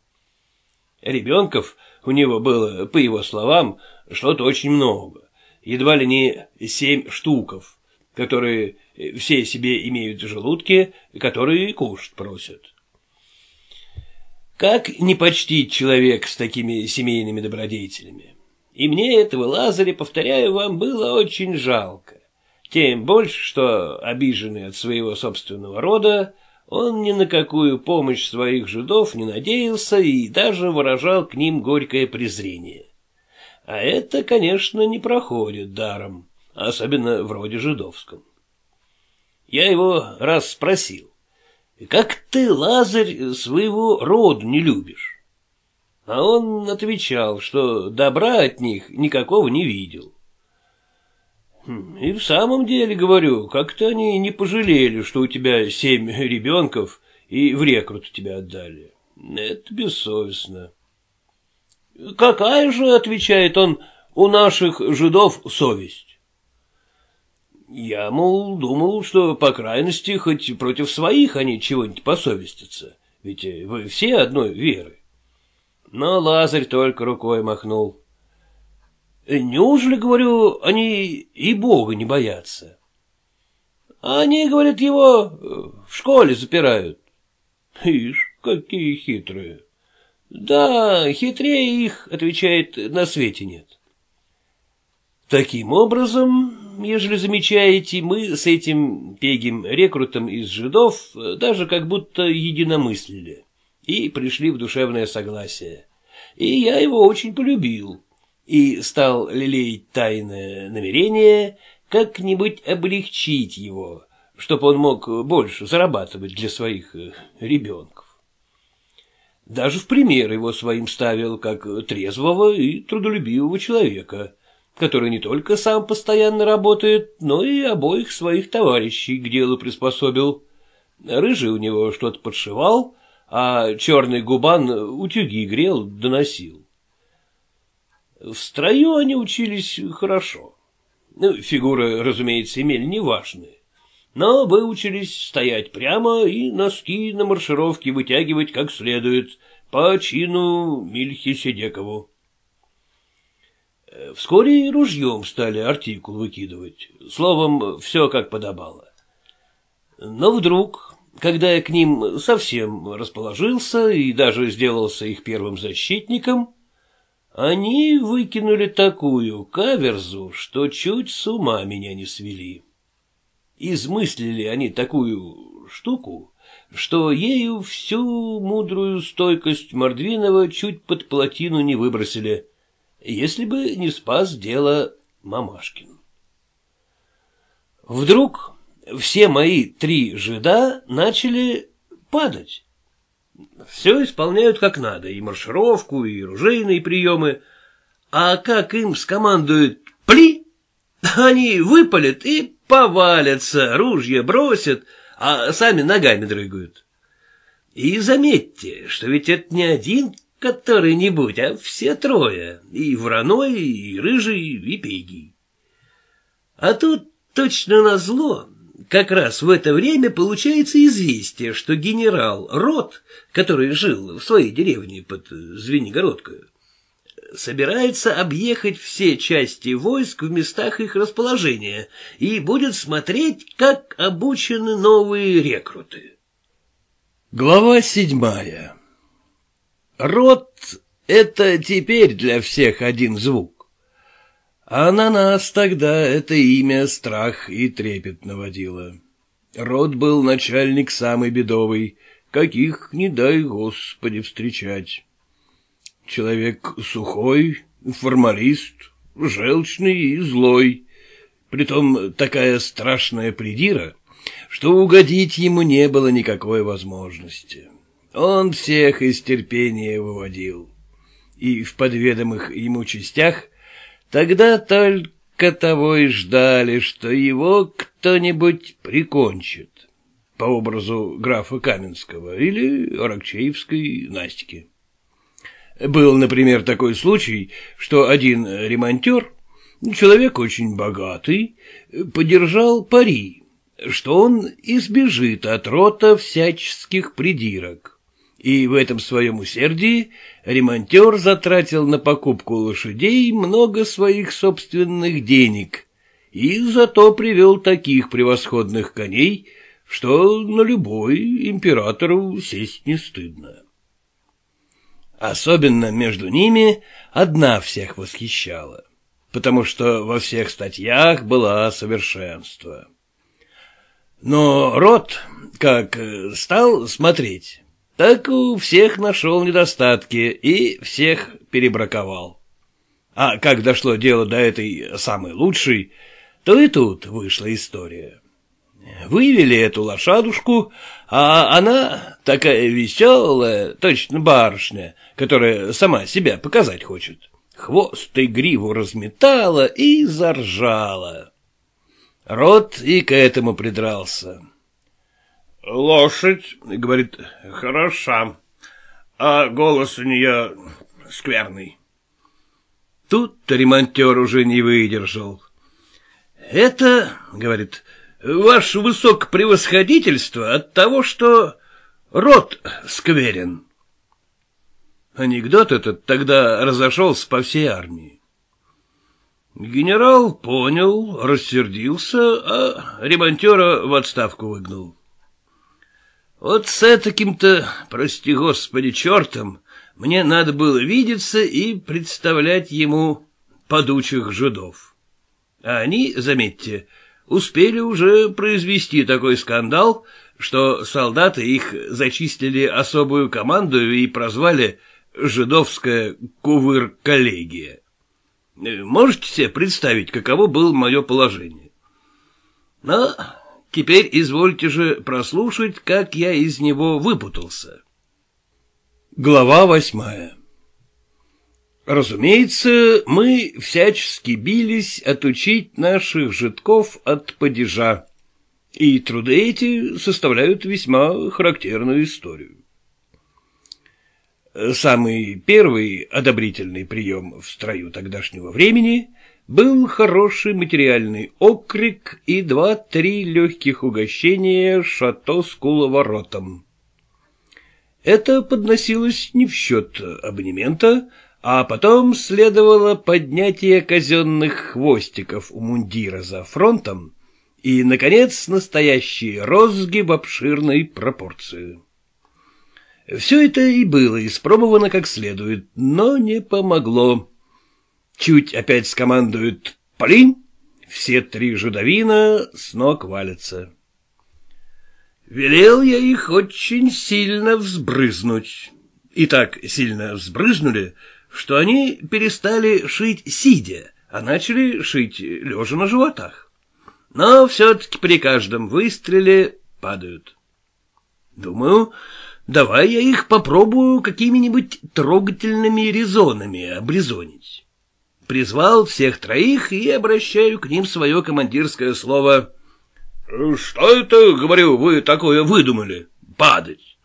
Ребенков у него было, по его словам, что-то очень много, едва ли не семь штуков, которые все себе имеют желудки, которые кушать просят. Как не почтить человек с такими семейными добродетелями? И мне этого Лазаря, повторяю вам, было очень жалко. Тем больше, что, обиженный от своего собственного рода, он ни на какую помощь своих жидов не надеялся и даже выражал к ним горькое презрение. А это, конечно, не проходит даром, особенно в роде жидовском. Я его раз спросил, как ты, Лазарь, своего рода не любишь? А он отвечал, что добра от них никакого не видел. Хм, и в самом деле, говорю, как-то они не пожалели, что у тебя семь ребенков и в рекрут тебя отдали. Это бессовестно. Какая же, отвечает он, у наших жидов совесть? Я, мол, думал, что, по крайности, хоть против своих они чего-нибудь посовестятся, ведь вы все одной веры. Но Лазарь только рукой махнул. Неужели, говорю, они и Бога не боятся? Они, говорят, его в школе запирают. Ишь, какие хитрые. Да, хитрее их, отвечает, на свете нет. Таким образом, ежели замечаете, мы с этим пегим рекрутом из жидов даже как будто единомыслили и пришли в душевное согласие. И я его очень полюбил и стал лелеять тайное намерение как-нибудь облегчить его, чтобы он мог больше зарабатывать для своих э, ребенков. Даже в пример его своим ставил как трезвого и трудолюбивого человека – который не только сам постоянно работает, но и обоих своих товарищей к делу приспособил. Рыжий у него что-то подшивал, а черный губан утюги грел, доносил. В строю они учились хорошо. Ну, фигуры, разумеется, имели неважные. Но выучились стоять прямо и носки на маршировке вытягивать как следует, по чину Мильхиседекову. Вскоре и ружьем стали артикул выкидывать. Словом, все как подобало. Но вдруг, когда я к ним совсем расположился и даже сделался их первым защитником, они выкинули такую каверзу, что чуть с ума меня не свели. Измыслили они такую штуку, что ею всю мудрую стойкость Мордвинова чуть под плотину не выбросили, если бы не спас дело Мамашкин. Вдруг все мои три жида начали падать. Все исполняют как надо, и маршировку, и ружейные приемы. А как им скомандуют «пли», они выпалят и повалятся, ружья бросят, а сами ногами дрыгают. И заметьте, что ведь это не один который-нибудь, а все трое, и Вороной, и Рыжий, и Пегий. А тут точно назло как раз в это время получается известие, что генерал Рот, который жил в своей деревне под Звенигородкой, собирается объехать все части войск в местах их расположения и будет смотреть, как обучены новые рекруты. Глава седьмая Рот — это теперь для всех один звук. А на нас тогда это имя страх и трепет наводило. Род был начальник самый бедовый, каких, не дай Господи, встречать. Человек сухой, формалист, желчный и злой, притом такая страшная придира, что угодить ему не было никакой возможности. Он всех из терпения выводил, и в подведомых ему частях Тогда только того и ждали, что его кто-нибудь прикончит, по образу графа Каменского или Аракчеевской Настики. Был, например, такой случай, что один ремонтер, человек очень богатый, подержал пари, что он избежит от рота всяческих придирок и в этом своем усердии ремонтер затратил на покупку лошадей много своих собственных денег и зато привел таких превосходных коней, что на любой императору сесть не стыдно. Особенно между ними одна всех восхищала, потому что во всех статьях была совершенство. Но род, как стал смотреть, так у всех нашел недостатки и всех перебраковал. А как дошло дело до этой самой лучшей, то и тут вышла история. Вывели эту лошадушку, а она такая веселая, точно барышня, которая сама себя показать хочет. Хвост и гриву разметала и заржала. Рот и к этому придрался. Лошадь, говорит, хороша, а голос у нее скверный. Тут ремонтер уже не выдержал. Это, говорит, ваше высокопревосходительство от того, что рот скверен. Анекдот этот тогда разошелся по всей армии. Генерал понял, рассердился, а ремонтера в отставку выгнал. Вот с таким-то, прости господи, чертом мне надо было видеться и представлять ему подучих жидов. А они, заметьте, успели уже произвести такой скандал, что солдаты их зачислили особую команду и прозвали «Жидовская кувыр-коллегия». Можете себе представить, каково было мое положение? Но Теперь извольте же прослушать, как я из него выпутался. Глава восьмая Разумеется, мы всячески бились отучить наших житков от падежа, и труды эти составляют весьма характерную историю. Самый первый одобрительный прием в строю тогдашнего времени был хороший материальный окрик и два-три легких угощения шато с куловоротом. Это подносилось не в счет абонемента, а потом следовало поднятие казенных хвостиков у мундира за фронтом и, наконец, настоящие розги в обширной пропорции. Все это и было испробовано как следует, но не помогло. Чуть опять скомандуют «Полинь!» все три жудовина с ног валятся. Велел я их очень сильно взбрызнуть. И так сильно взбрызнули, что они перестали шить сидя, а начали шить лежа на животах. Но все-таки при каждом выстреле падают. Думаю, давай я их попробую какими-нибудь трогательными резонами обрезонить. Призвал всех троих и обращаю к ним свое командирское слово. «Что это, говорю, вы такое выдумали? Падать?»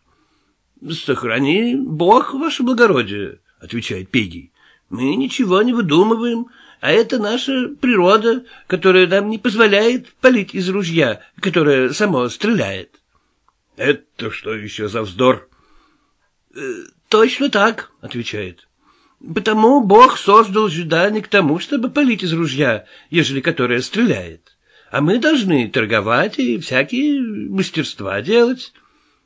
«Сохрани Бог, ваше благородие», — отвечает Пегий. «Мы ничего не выдумываем, а это наша природа, которая нам не позволяет палить из ружья, которое само стреляет». «Это что еще за вздор?» «Э, «Точно так», — отвечает. «Потому Бог создал жюда не к тому, чтобы палить из ружья, ежели которое стреляет, а мы должны торговать и всякие мастерства делать.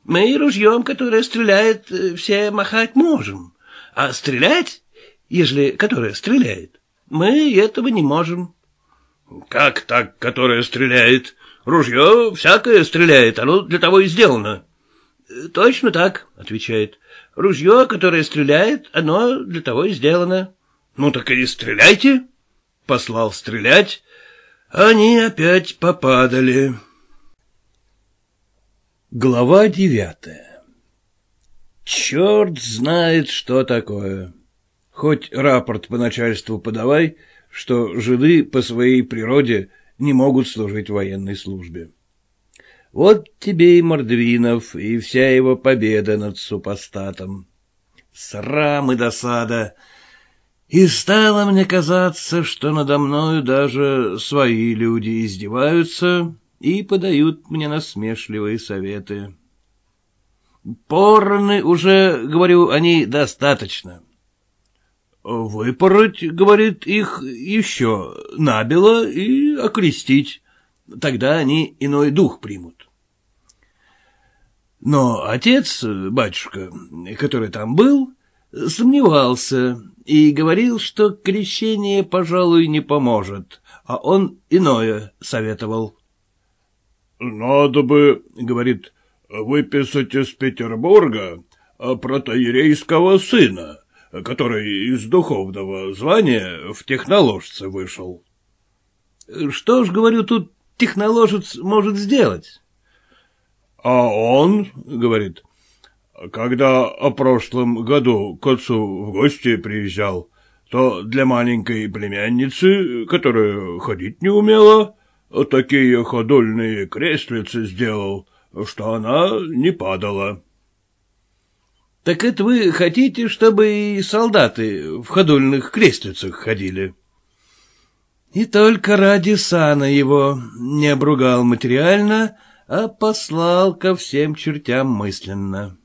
Мы ружьем, которое стреляет, э, все махать можем, а стрелять, ежели которое стреляет, мы этого не можем». «Как так, которое стреляет?» Ружье всякое стреляет, оно для того и сделано. Э, — Точно так, — отвечает. — Ружье, которое стреляет, оно для того и сделано. — Ну так и стреляйте. Послал стрелять. Они опять попадали. Глава девятая Черт знает, что такое. Хоть рапорт по начальству подавай, что жиды по своей природе — не могут служить военной службе. Вот тебе и Мордвинов, и вся его победа над супостатом. Срам и досада. И стало мне казаться, что надо мною даже свои люди издеваются и подают мне насмешливые советы. Порны уже, говорю, они достаточно. Выпороть, говорит, их еще набело и окрестить. Тогда они иной дух примут. Но отец, батюшка, который там был, сомневался и говорил, что крещение, пожалуй, не поможет, а он иное советовал. — Надо бы, — говорит, — выписать из Петербурга протоерейского сына, который из духовного звания в техноложце вышел. — Что ж, говорю, тут техноложец может сделать? — А он, — говорит, — когда о прошлом году к отцу в гости приезжал, то для маленькой племянницы, которая ходить не умела, такие ходульные креслицы сделал, что она не падала. — Так это вы хотите, чтобы и солдаты в ходульных креслицах ходили? И только ради сана его не обругал материально, а послал ко всем чертям мысленно.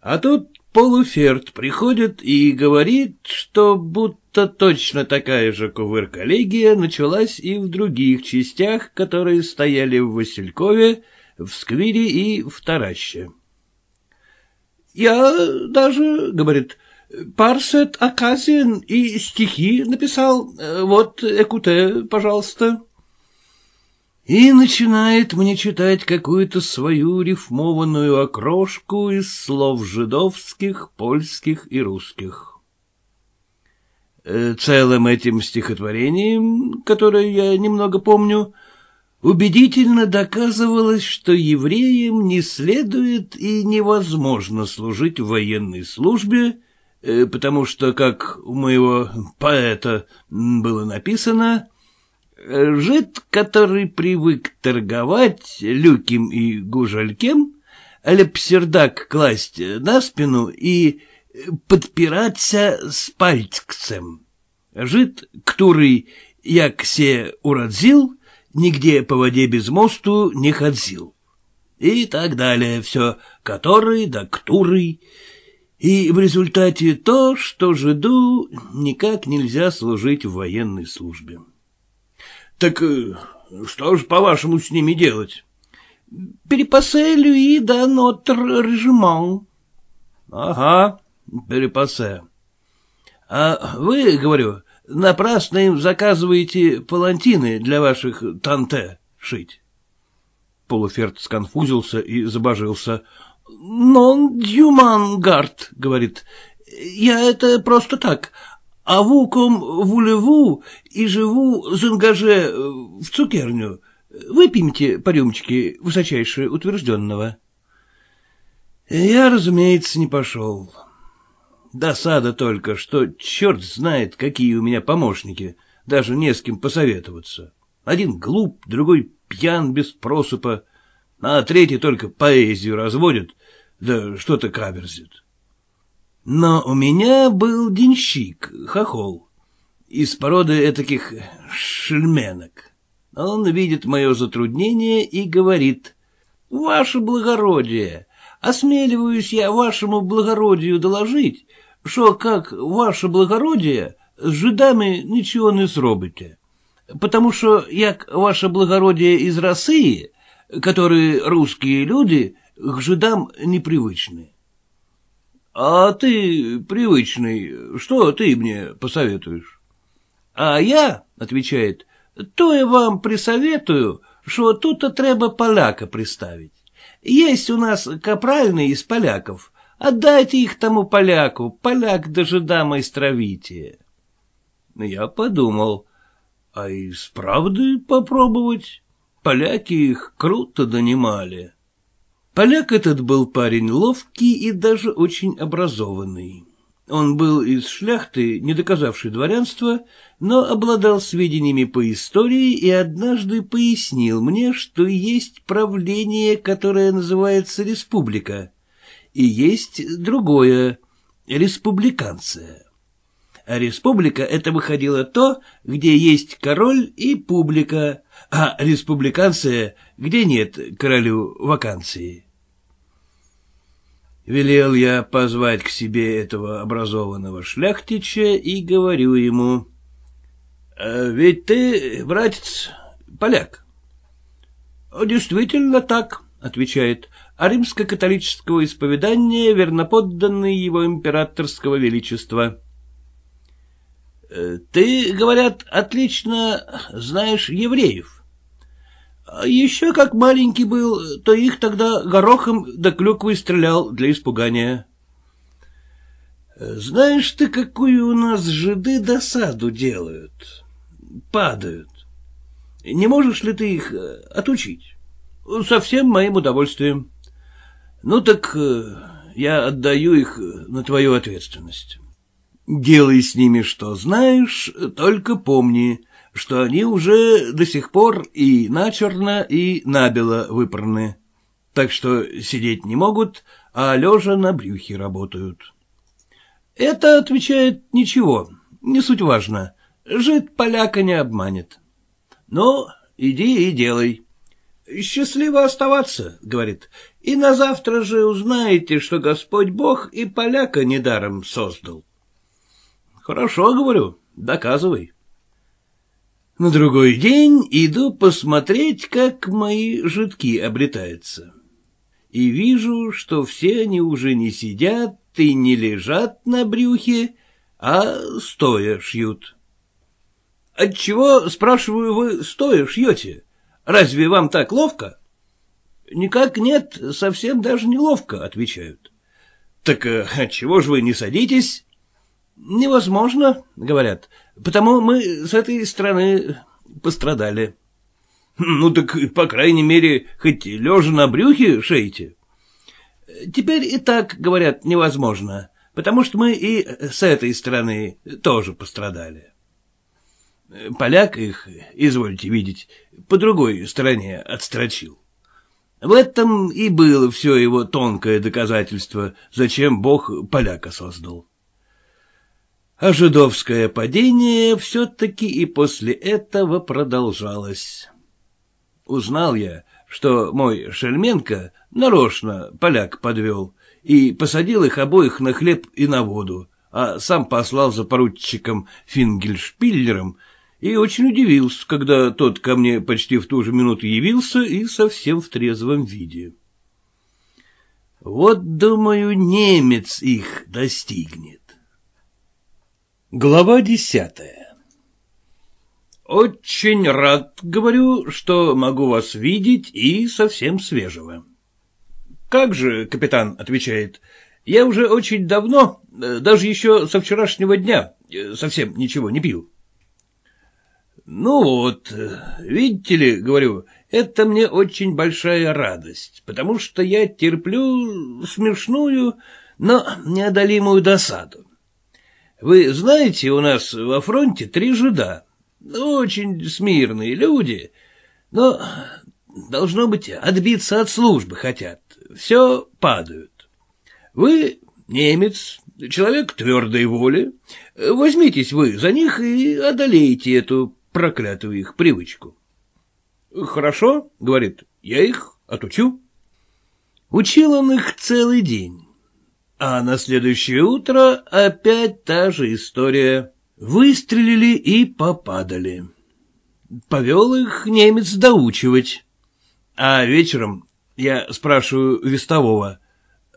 А тут полуферт приходит и говорит, что будто точно такая же кувырколлегия началась и в других частях, которые стояли в Василькове, в Сквире и в Тараще. Я даже, говорит, парсет Аказин и стихи написал. Вот, экуте, пожалуйста. И начинает мне читать какую-то свою рифмованную окрошку из слов жидовских, польских и русских. Э, целым этим стихотворением, которое я немного помню, убедительно доказывалось, что евреям не следует и невозможно служить в военной службе, э, потому что, как у моего поэта было написано, жид, который привык торговать люким и гужалькем, лепсердак класть на спину и подпираться с пальцем. Жид, который, як се урадзил, нигде по воде без мосту не ходзил. И так далее все, который да ктурый. И в результате то, что жиду никак нельзя служить в военной службе. — Так э, что ж, по-вашему, с ними делать? — Перепасе люи да нотр режиман. — Ага, перепасе. А вы, говорю, напрасно им заказываете палантины для ваших танте шить. Полуферт сконфузился и забожился. — Нон дюман гард, — говорит. — Я это просто так. А вуком вулеву и живу зангаже в цукерню. Выпьемте по рюмочке высочайше утвержденного. Я, разумеется, не пошел. Досада только, что черт знает, какие у меня помощники, даже не с кем посоветоваться. Один глуп, другой пьян без просыпа, а третий только поэзию разводит, да что-то каверзит. Но у меня был денщик, хохол, из породы этаких шельменок. Он видит мое затруднение и говорит, «Ваше благородие, осмеливаюсь я вашему благородию доложить, что как ваше благородие с жидами ничего не зробите, потому что як ваше благородие из России, которые русские люди, к жидам непривычны. А ты, привычный, что ты мне посоветуешь? А я, отвечает, то я вам присоветую, что тут-то треба поляка приставить. Есть у нас капральный из поляков, Отдайте их тому поляку, поляк дожида майстровитие. Я подумал, а и справды попробовать. Поляки их круто донимали. Поляк этот был парень ловкий и даже очень образованный. Он был из шляхты, не доказавший дворянство, но обладал сведениями по истории и однажды пояснил мне, что есть правление, которое называется республика, и есть другое — республиканция. А республика — это выходило то, где есть король и публика, а республиканция — где нет королю вакансии. Велел я позвать к себе этого образованного шляхтича и говорю ему, «А «Ведь ты, братец, поляк». «Действительно так», — отвечает а римско-католического исповедания верноподданный его императорского величества. Э, — Ты, говорят, отлично знаешь евреев. А еще как маленький был, то их тогда горохом да клюквой стрелял для испугания. Э, знаешь ты, какую у нас жиды досаду делают? Падают. Не можешь ли ты их э, отучить? Со всем моим удовольствием. Ну так э, я отдаю их на твою ответственность. Делай с ними что знаешь, только помни, что они уже до сих пор и начерно, и набело выпраны. Так что сидеть не могут, а лежа на брюхе работают. Это, отвечает, ничего, не суть важно. Жид поляка не обманет. Ну, иди и делай. Счастливо оставаться, говорит, и на завтра же узнаете, что Господь Бог и поляка недаром создал. Хорошо, говорю, доказывай. На другой день иду посмотреть, как мои жидки обретаются. И вижу, что все они уже не сидят и не лежат на брюхе, а стоя шьют. Отчего, спрашиваю, вы стоя шьете? Разве вам так ловко? Никак нет, совсем даже неловко, отвечают. Так э, чего же вы не садитесь? Невозможно, говорят, потому мы с этой стороны пострадали. Ну так, по крайней мере, хоть лежа на брюхе шейте. Теперь и так, говорят, невозможно, потому что мы и с этой стороны тоже пострадали. Поляк их, извольте видеть, по другой стороне отстрочил. В этом и было все его тонкое доказательство, зачем Бог поляка создал. А жидовское падение все-таки и после этого продолжалось. Узнал я, что мой Шельменко нарочно поляк подвел и посадил их обоих на хлеб и на воду, а сам послал за поручиком Фингельшпиллером и очень удивился, когда тот ко мне почти в ту же минуту явился и совсем в трезвом виде. Вот, думаю, немец их достигнет. Глава десятая Очень рад, говорю, что могу вас видеть и совсем свежего. Как же, капитан отвечает, я уже очень давно, э, даже еще со вчерашнего дня, э, совсем ничего не пил. Ну вот, э, видите ли, говорю, это мне очень большая радость, потому что я терплю смешную, но неодолимую досаду. Вы знаете, у нас во фронте три жида. Очень смирные люди, но, должно быть, отбиться от службы хотят. Все падают. Вы немец, человек твердой воли. Возьмитесь вы за них и одолеете эту проклятую их привычку. Хорошо, говорит, я их отучу. Учил он их целый день. А на следующее утро опять та же история. Выстрелили и попадали. Повел их немец доучивать. А вечером я спрашиваю вестового,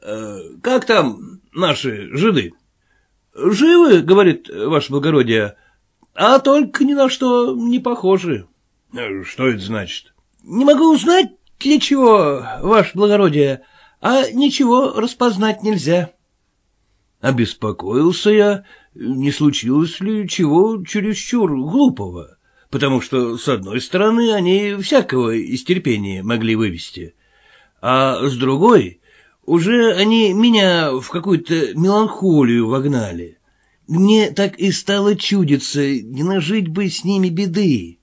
«Э, «Как там наши жиды?» «Живы, — говорит ваше благородие, — а только ни на что не похожи». «Что это значит?» «Не могу узнать, для чего, ваше благородие, а ничего распознать нельзя». Обеспокоился я, не случилось ли чего чересчур глупого, потому что, с одной стороны, они всякого из терпения могли вывести, а с другой, уже они меня в какую-то меланхолию вогнали. Мне так и стало чудиться, не нажить бы с ними беды.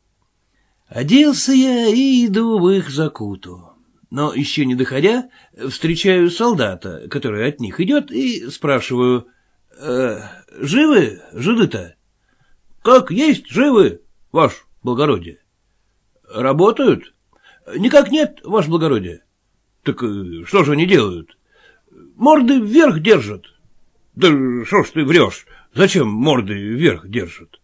Оделся я и иду в их закуту но еще не доходя, встречаю солдата, который от них идет, и спрашиваю, э, «Живы, жиды-то?» «Как есть, живы, ваш благородие». «Работают?» «Никак нет, ваш благородие». «Так э, что же они делают?» «Морды вверх держат». «Да что ж ты врешь? Зачем морды вверх держат?»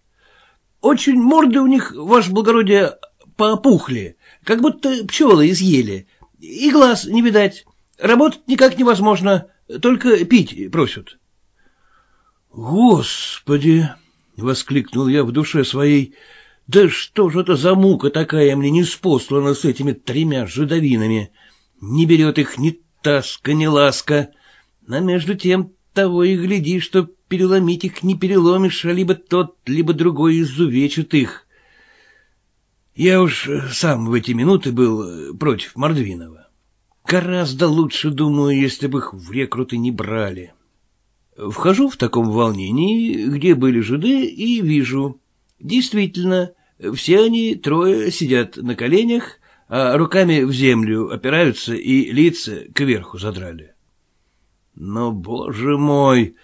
«Очень морды у них, ваше благородие, попухли, как будто пчелы изъели, и глаз не видать. Работать никак невозможно, только пить просят. «Господи!» — воскликнул я в душе своей. «Да что же это за мука такая мне не спослана с этими тремя жидовинами? Не берет их ни таска, ни ласка. А между тем того и гляди, что переломить их не переломишь, а либо тот, либо другой изувечит их. Я уж сам в эти минуты был э, против Мордвинова. Гораздо лучше, думаю, если бы их в рекруты не брали. Вхожу в таком волнении, где были жиды, и вижу. Действительно, все они трое сидят на коленях, а руками в землю опираются и лица кверху задрали. Но, боже мой,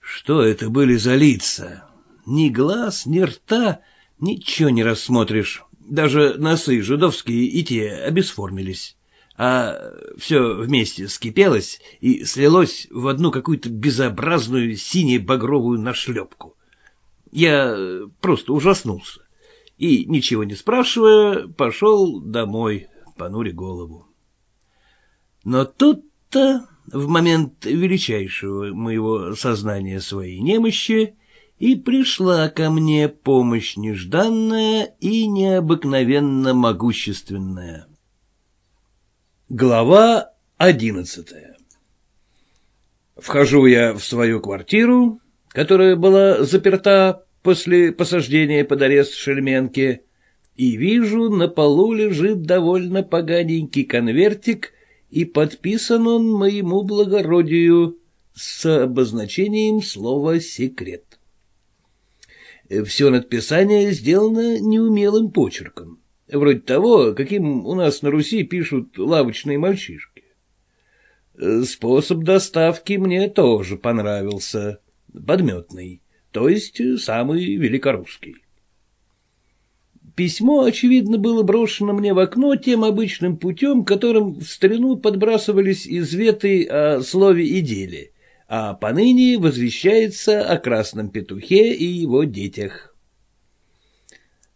что это были за лица? Ни глаз, ни рта, ничего не рассмотришь. Даже носы жидовские и те обесформились. А все вместе скипелось и слилось в одну какую-то безобразную сине-багровую нашлепку. Я просто ужаснулся и, ничего не спрашивая, пошел домой, понуря голову. Но тут-то, в момент величайшего моего сознания своей немощи, и пришла ко мне помощь нежданная и необыкновенно могущественная. Глава одиннадцатая Вхожу я в свою квартиру, которая была заперта после посаждения под арест Шельменки, и вижу, на полу лежит довольно поганенький конвертик, и подписан он моему благородию с обозначением слова «секрет». Все надписание сделано неумелым почерком. вроде того, каким у нас на Руси пишут лавочные мальчишки. Способ доставки мне тоже понравился, подметный, то есть самый великорусский. Письмо, очевидно, было брошено мне в окно тем обычным путем, которым в старину подбрасывались изветы о слове и деле, а поныне возвещается о красном петухе и его детях.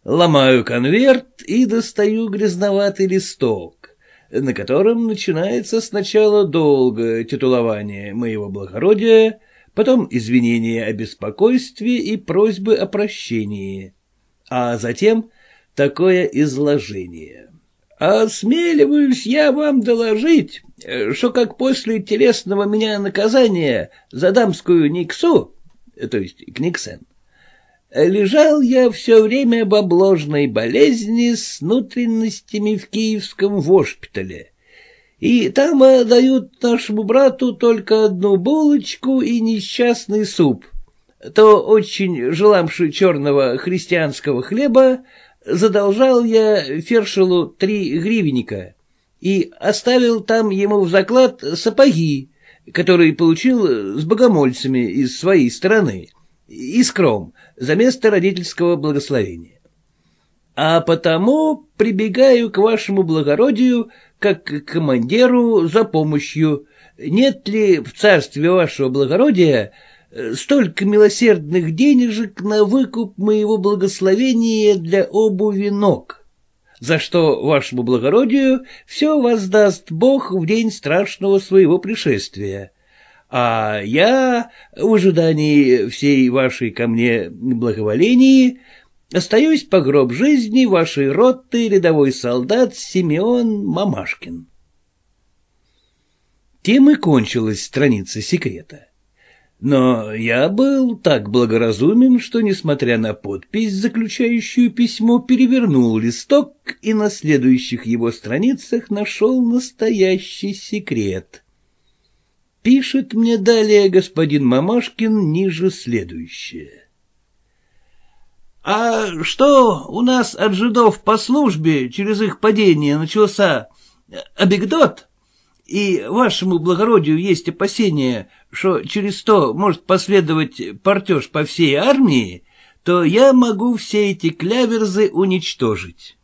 Ломаю конверт и достаю грязноватый листок, на котором начинается сначала долгое титулование моего благородия, потом извинения о беспокойстве и просьбы о прощении, а затем такое изложение. Осмеливаюсь я вам доложить, что как после телесного меня наказания за дамскую никсу, то есть книксен, лежал я все время в обложной болезни с внутренностями в киевском вошпитале, и там дают нашему брату только одну булочку и несчастный суп, то очень желамши черного христианского хлеба, задолжал я Фершелу три гривенника и оставил там ему в заклад сапоги, которые получил с богомольцами из своей стороны, искром, за место родительского благословения. А потому прибегаю к вашему благородию, как к командиру за помощью. Нет ли в царстве вашего благородия Э, столько милосердных денежек на выкуп моего благословения для обуви ног, за что вашему благородию все воздаст Бог в день страшного своего пришествия. А я, в ожидании всей вашей ко мне благоволении, остаюсь по гроб жизни вашей роты рядовой солдат Симеон Мамашкин. Тем и кончилась страница секрета. Но я был так благоразумен, что, несмотря на подпись, заключающую письмо, перевернул листок и на следующих его страницах нашел настоящий секрет. Пишет мне далее господин Мамашкин ниже следующее. «А что у нас от жидов по службе через их падение начался абегдот?» И вашему благородию есть опасение, что через то может последовать портеж по всей армии, то я могу все эти кляверзы уничтожить.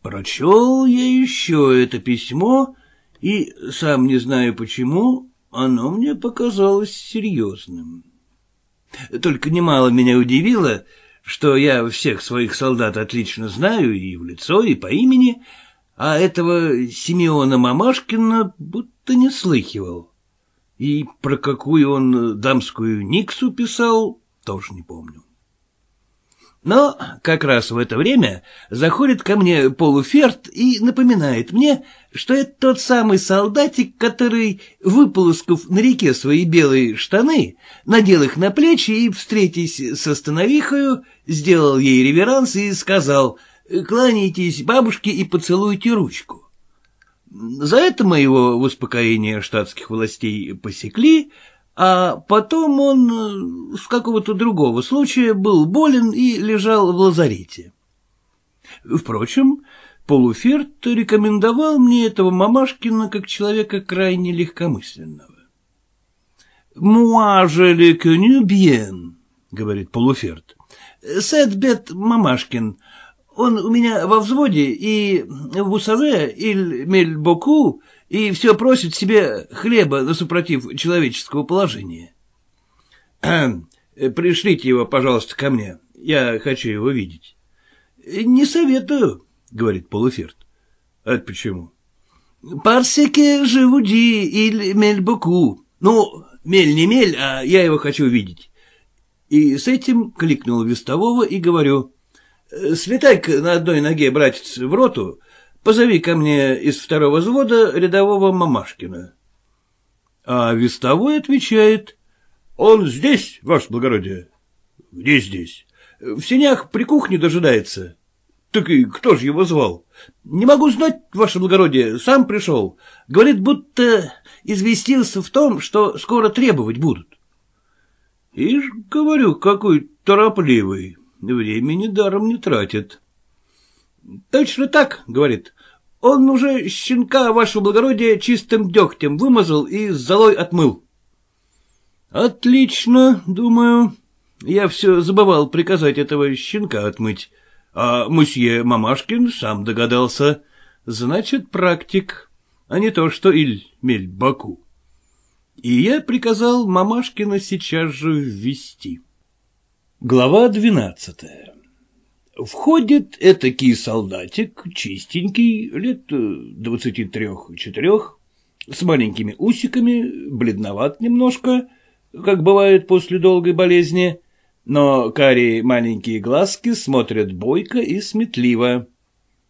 Прочел я еще это письмо, и, сам не знаю почему, оно мне показалось серьезным. Только немало меня удивило, что я всех своих солдат отлично знаю и в лицо, и по имени, а этого Симеона Мамашкина будто не слыхивал. И про какую он дамскую Никсу писал, тоже не помню. Но как раз в это время заходит ко мне полуферт и напоминает мне, что это тот самый солдатик, который, выполоскав на реке свои белые штаны, надел их на плечи и, встретясь со становихою, сделал ей реверанс и сказал — кланяйтесь бабушке и поцелуйте ручку. За это моего в успокоение штатских властей посекли, а потом он с какого-то другого случая был болен и лежал в лазарете. Впрочем, Полуферт рекомендовал мне этого Мамашкина как человека крайне легкомысленного. «Moi je le connu bien», — говорит Полуферт. «Сет бет Мамашкин, он у меня во взводе и в Бусаве, и Мельбоку, и все просит себе хлеба на супротив человеческого положения. Пришлите его, пожалуйста, ко мне. Я хочу его видеть. Не советую, говорит Полуферт. А почему? Парсеке живуди или мельбоку. Ну, мель не мель, а я его хочу видеть. И с этим кликнул вестового и говорю. Э, слетай-ка на одной ноге, братец, в роту, позови ко мне из второго взвода рядового Мамашкина. А вестовой отвечает, он здесь, ваше благородие. Где здесь? В сенях при кухне дожидается. Так и кто же его звал? Не могу знать, ваше благородие, сам пришел. Говорит, будто известился в том, что скоро требовать будут. Ишь, говорю, какой торопливый времени даром не тратит. — Точно так, — говорит. — Он уже щенка, ваше благородие, чистым дегтем вымазал и золой отмыл. — Отлично, думаю. Я все забывал приказать этого щенка отмыть. А мусье Мамашкин сам догадался. Значит, практик, а не то, что Иль-Мель Баку. И я приказал Мамашкина сейчас же ввести. Глава двенадцатая Входит этакий солдатик, чистенький, лет двадцати трех-четырех, с маленькими усиками, бледноват немножко, как бывает после долгой болезни, но карие маленькие глазки смотрят бойко и сметливо.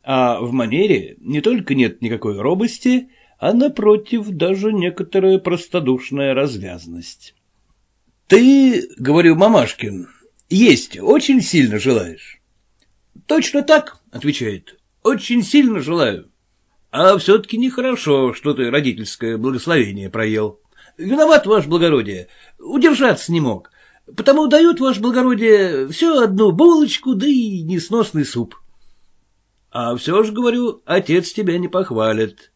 А в манере не только нет никакой робости, а напротив даже некоторая простодушная развязность. — Ты, — говорю, Мамашкин, — есть очень сильно желаешь? — Точно так, — отвечает, — очень сильно желаю. А все-таки нехорошо, что ты родительское благословение проел. Виноват, ваше благородие, удержаться не мог. Потому дают, ваше благородие, все одну булочку, да и несносный суп. А все же, говорю, отец тебя не похвалит.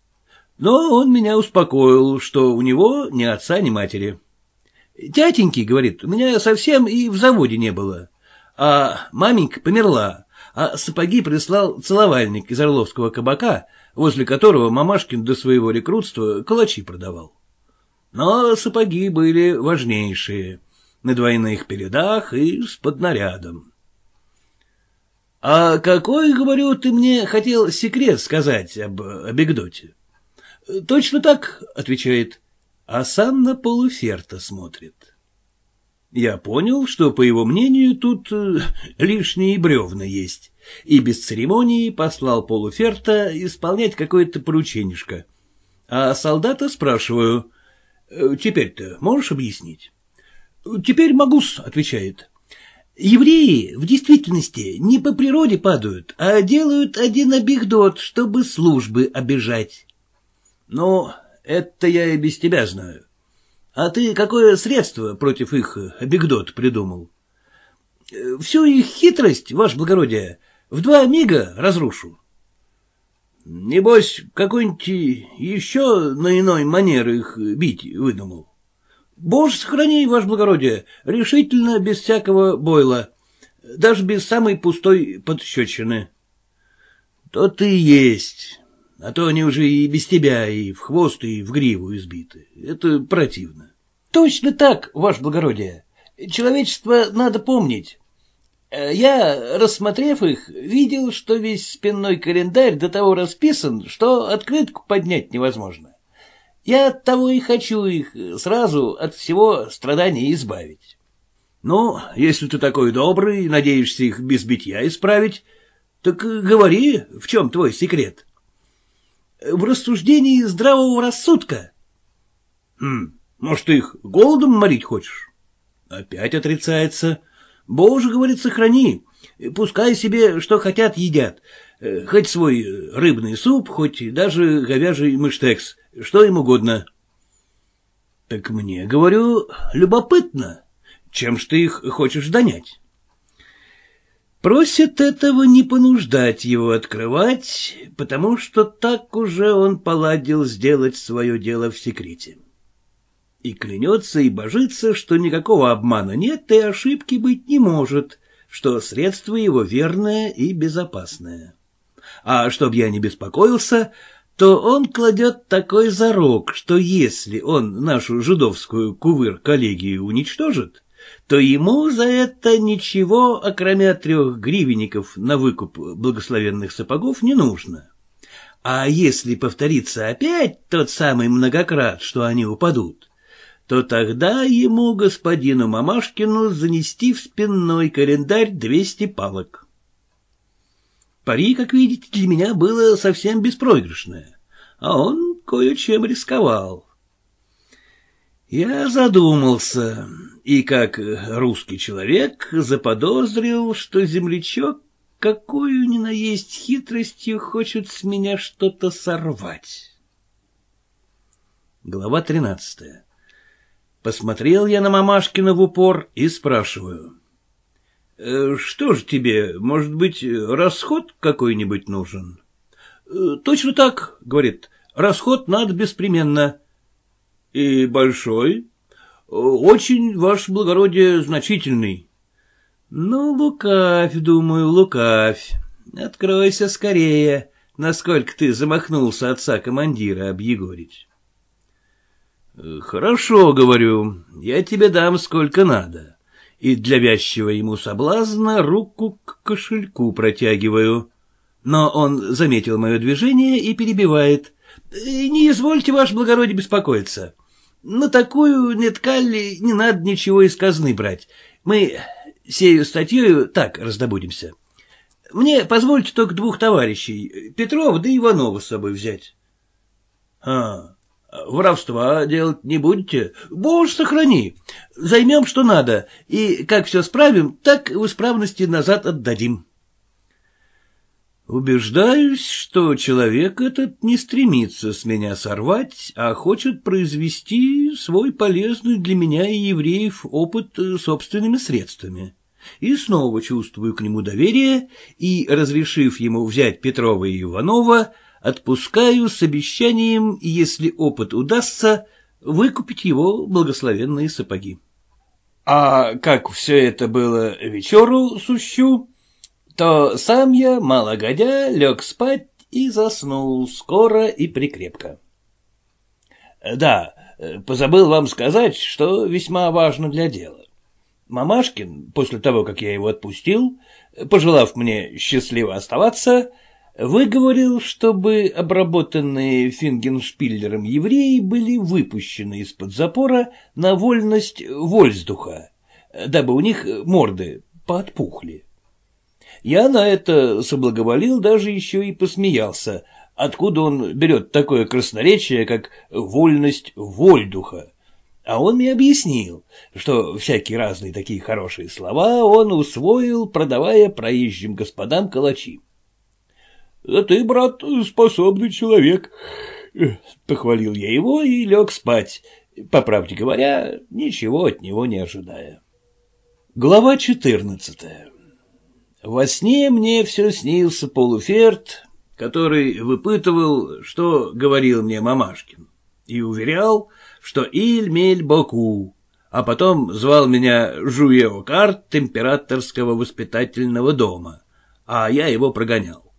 Но он меня успокоил, что у него ни отца, ни матери. Тятеньки, говорит, у меня совсем и в заводе не было. А маменька померла, а сапоги прислал целовальник из Орловского кабака, возле которого Мамашкин до своего рекрутства калачи продавал. Но сапоги были важнейшие — на двойных передах и с поднарядом. — А какой, говорю, ты мне хотел секрет сказать об Абегдоте? — Точно так, — отвечает, а сам на полуферта смотрит. Я понял, что, по его мнению, тут э, лишние бревна есть, и без церемонии послал полуферта исполнять какое-то порученишко. А солдата спрашиваю, «Э, теперь-то можешь объяснить? Теперь могу-с, отвечает. Евреи в действительности не по природе падают, а делают один обихдот, чтобы службы обижать. Ну, это я и без тебя знаю. А ты какое средство против их обигдот придумал? Всю их хитрость, ваше благородие, в два мига разрушу. Небось, какой-нибудь еще на иной манер их бить выдумал. Боже сохрани, ваше благородие, решительно без всякого бойла, даже без самой пустой подщечины. То ты есть, а то они уже и без тебя и в хвост, и в гриву избиты. Это противно. Точно так, ваше благородие. Человечество надо помнить. Я, рассмотрев их, видел, что весь спинной календарь до того расписан, что открытку поднять невозможно. Я от того и хочу их сразу от всего страдания избавить. Ну, если ты такой добрый и надеешься их без битья исправить, так говори, в чем твой секрет. В рассуждении здравого рассудка. Хм, может, их голодом морить хочешь? Опять отрицается. Боже, говорит, сохрани. Пускай себе что хотят едят. Хоть свой рыбный суп, хоть даже говяжий мыштекс — что им угодно. — Так мне, говорю, любопытно. Чем ж ты их хочешь донять? Просит этого не понуждать его открывать, потому что так уже он поладил сделать свое дело в секрете. И клянется и божится, что никакого обмана нет и ошибки быть не может, что средство его верное и безопасное. А чтоб я не беспокоился, то он кладет такой зарок, что если он нашу жидовскую кувыр-коллегию уничтожит, то ему за это ничего, окромя трех гривенников на выкуп благословенных сапогов, не нужно. А если повторится опять тот самый многократ, что они упадут, то тогда ему, господину Мамашкину, занести в спинной календарь двести палок. Пари, как видите, для меня было совсем беспроигрышное, а он кое-чем рисковал. Я задумался, и как русский человек заподозрил, что землячок какую ни наесть хитростью хочет с меня что-то сорвать. Глава тринадцатая. Посмотрел я на Мамашкина в упор и спрашиваю. Э, что ж тебе, может быть, расход какой-нибудь нужен? Э, точно так, говорит, расход надо беспременно. И большой? Очень, ваше благородие, значительный. Ну, лукавь, думаю, лукавь. Откройся скорее, насколько ты замахнулся отца командира объегорить. Хорошо, говорю, я тебе дам сколько надо. И для вязчего ему соблазна руку к кошельку протягиваю. Но он заметил мое движение и перебивает. Не извольте, ваше благородие, беспокоиться. На такую неткали не надо ничего из казны брать. Мы сею статью так раздобудемся. Мне позвольте только двух товарищей, Петрова да Иванова с собой взять. А, воровства делать не будете? Боже, сохрани. Займем, что надо, и как все справим, так в исправности назад отдадим. Убеждаюсь, что человек этот не стремится с меня сорвать, а хочет произвести свой полезный для меня и евреев опыт э, собственными средствами. И снова чувствую к нему доверие, и, разрешив ему взять Петрова и Иванова, отпускаю с обещанием, если опыт удастся, выкупить его благословенные сапоги. А как все это было вечеру сущу, то сам я, мало годя, лег спать и заснул скоро и прикрепко. Да, позабыл вам сказать, что весьма важно для дела. Мамашкин, после того, как я его отпустил, пожелав мне счастливо оставаться, выговорил, чтобы обработанные Фингеншпиллером евреи были выпущены из-под запора на вольность вольздуха, дабы у них морды поотпухли. Я на это соблаговолил, даже еще и посмеялся, откуда он берет такое красноречие, как вольность вольдуха. А он мне объяснил, что всякие разные такие хорошие слова он усвоил, продавая проезжим господам калачи. — Да ты, брат, способный человек, — похвалил я его и лег спать, по правде говоря, ничего от него не ожидая. Глава четырнадцатая во сне мне все снился полуферт, который выпытывал, что говорил мне Мамашкин, и уверял, что Иль-Мель Боку, а потом звал меня Жуеокарт императорского воспитательного дома, а я его прогонял.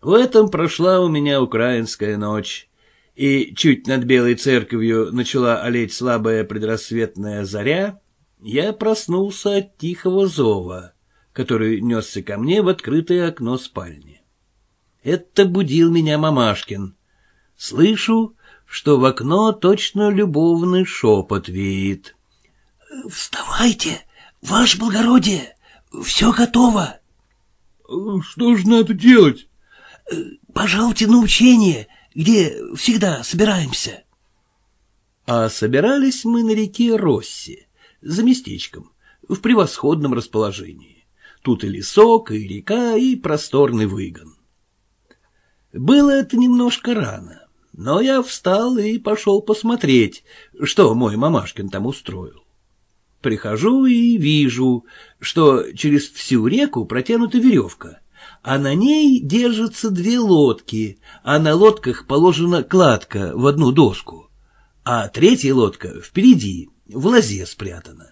В этом прошла у меня украинская ночь, и чуть над Белой церковью начала олеть слабая предрассветная заря, я проснулся от тихого зова — который несся ко мне в открытое окно спальни. Это будил меня Мамашкин. Слышу, что в окно точно любовный шепот веет. — Вставайте, ваше благородие, все готово. — Что же надо делать? — Пожалуйте на учение, где всегда собираемся. А собирались мы на реке Росси, за местечком, в превосходном расположении. Тут и лесок, и река, и просторный выгон. Было это немножко рано, но я встал и пошел посмотреть, что мой мамашкин там устроил. Прихожу и вижу, что через всю реку протянута веревка, а на ней держатся две лодки, а на лодках положена кладка в одну доску, а третья лодка впереди, в лозе спрятана. —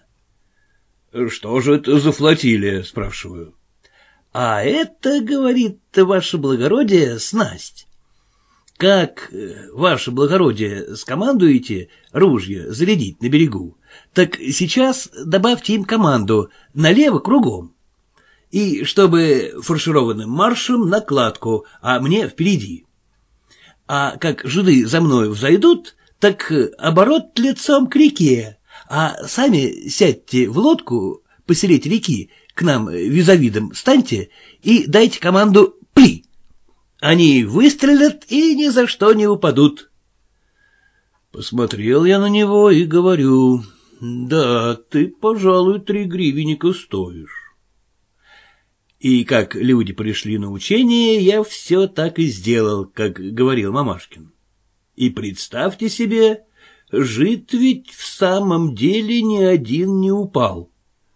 Что же это за флотилия? — спрашиваю. — А это, — говорит ваше благородие, — снасть. Как, э, ваше благородие, скомандуете ружья зарядить на берегу, так сейчас добавьте им команду налево кругом. И чтобы фаршированным маршем накладку, а мне впереди. А как жиды за мною взойдут, так оборот лицом к реке, а сами сядьте в лодку посередь реки, к нам визавидом станьте и дайте команду «Пли!». Они выстрелят и ни за что не упадут. Посмотрел я на него и говорю, да, ты, пожалуй, три гривенника стоишь. И как люди пришли на учение, я все так и сделал, как говорил Мамашкин. И представьте себе, Жид ведь в самом деле ни один не упал.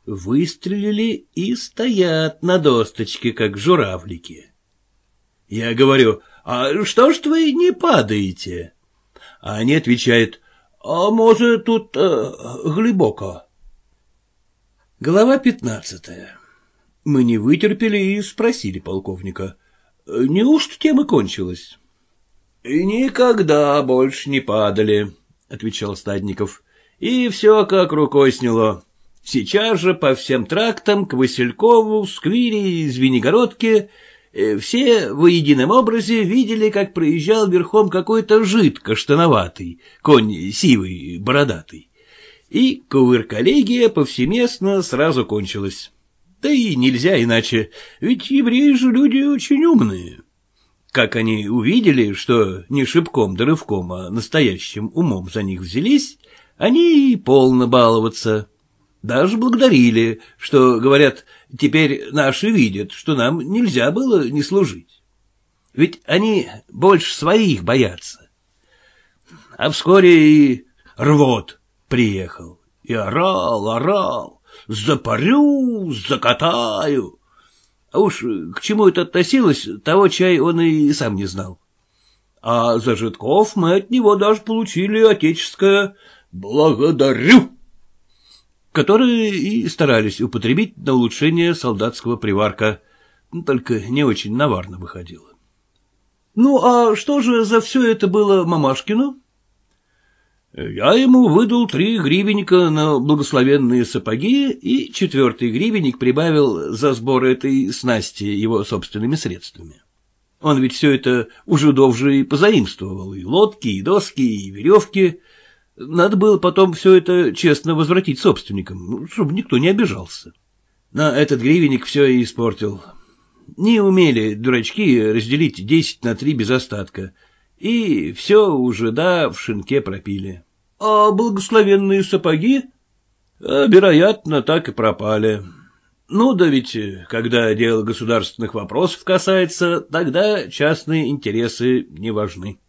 выстрелили и стоят на досточке, как журавлики. Я говорю, а что ж вы не падаете? Они отвечают, а может, тут э, глубоко. Глава пятнадцатая. Мы не вытерпели и спросили полковника, неужто тема кончилась? — Никогда больше не падали, — отвечал Стадников, — и все как рукой сняло. Сейчас же по всем трактам к Василькову, Сквире и Звенигородке э, все в едином образе видели, как проезжал верхом какой-то жид каштановатый, конь сивый, бородатый. И кувыр-коллегия повсеместно сразу кончилась. Да и нельзя иначе, ведь евреи же люди очень умные. Как они увидели, что не шибком да рывком, а настоящим умом за них взялись, они полно баловаться. Даже благодарили, что, говорят, теперь наши видят, что нам нельзя было не служить. Ведь они больше своих боятся. А вскоре и рвот приехал. И орал, орал, запарю, закатаю. А уж к чему это относилось, того чай он и сам не знал. А за Житков мы от него даже получили отеческое «благодарю», которое и старались употребить на улучшение солдатского приварка, только не очень наварно выходило. Ну, а что же за все это было Мамашкину? Я ему выдал три гривенника на благословенные сапоги, и четвертый гривенник прибавил за сбор этой снасти его собственными средствами. Он ведь все это у жидов же и позаимствовал, и лодки, и доски, и веревки. Надо было потом все это честно возвратить собственникам, ну, чтобы никто не обижался. На этот гривенник все и испортил. Не умели дурачки разделить десять на три без остатка, и все уже да в шинке пропили. А благословенные сапоги? А, вероятно, так и пропали. Ну да ведь, когда дело государственных вопросов касается, тогда частные интересы не важны.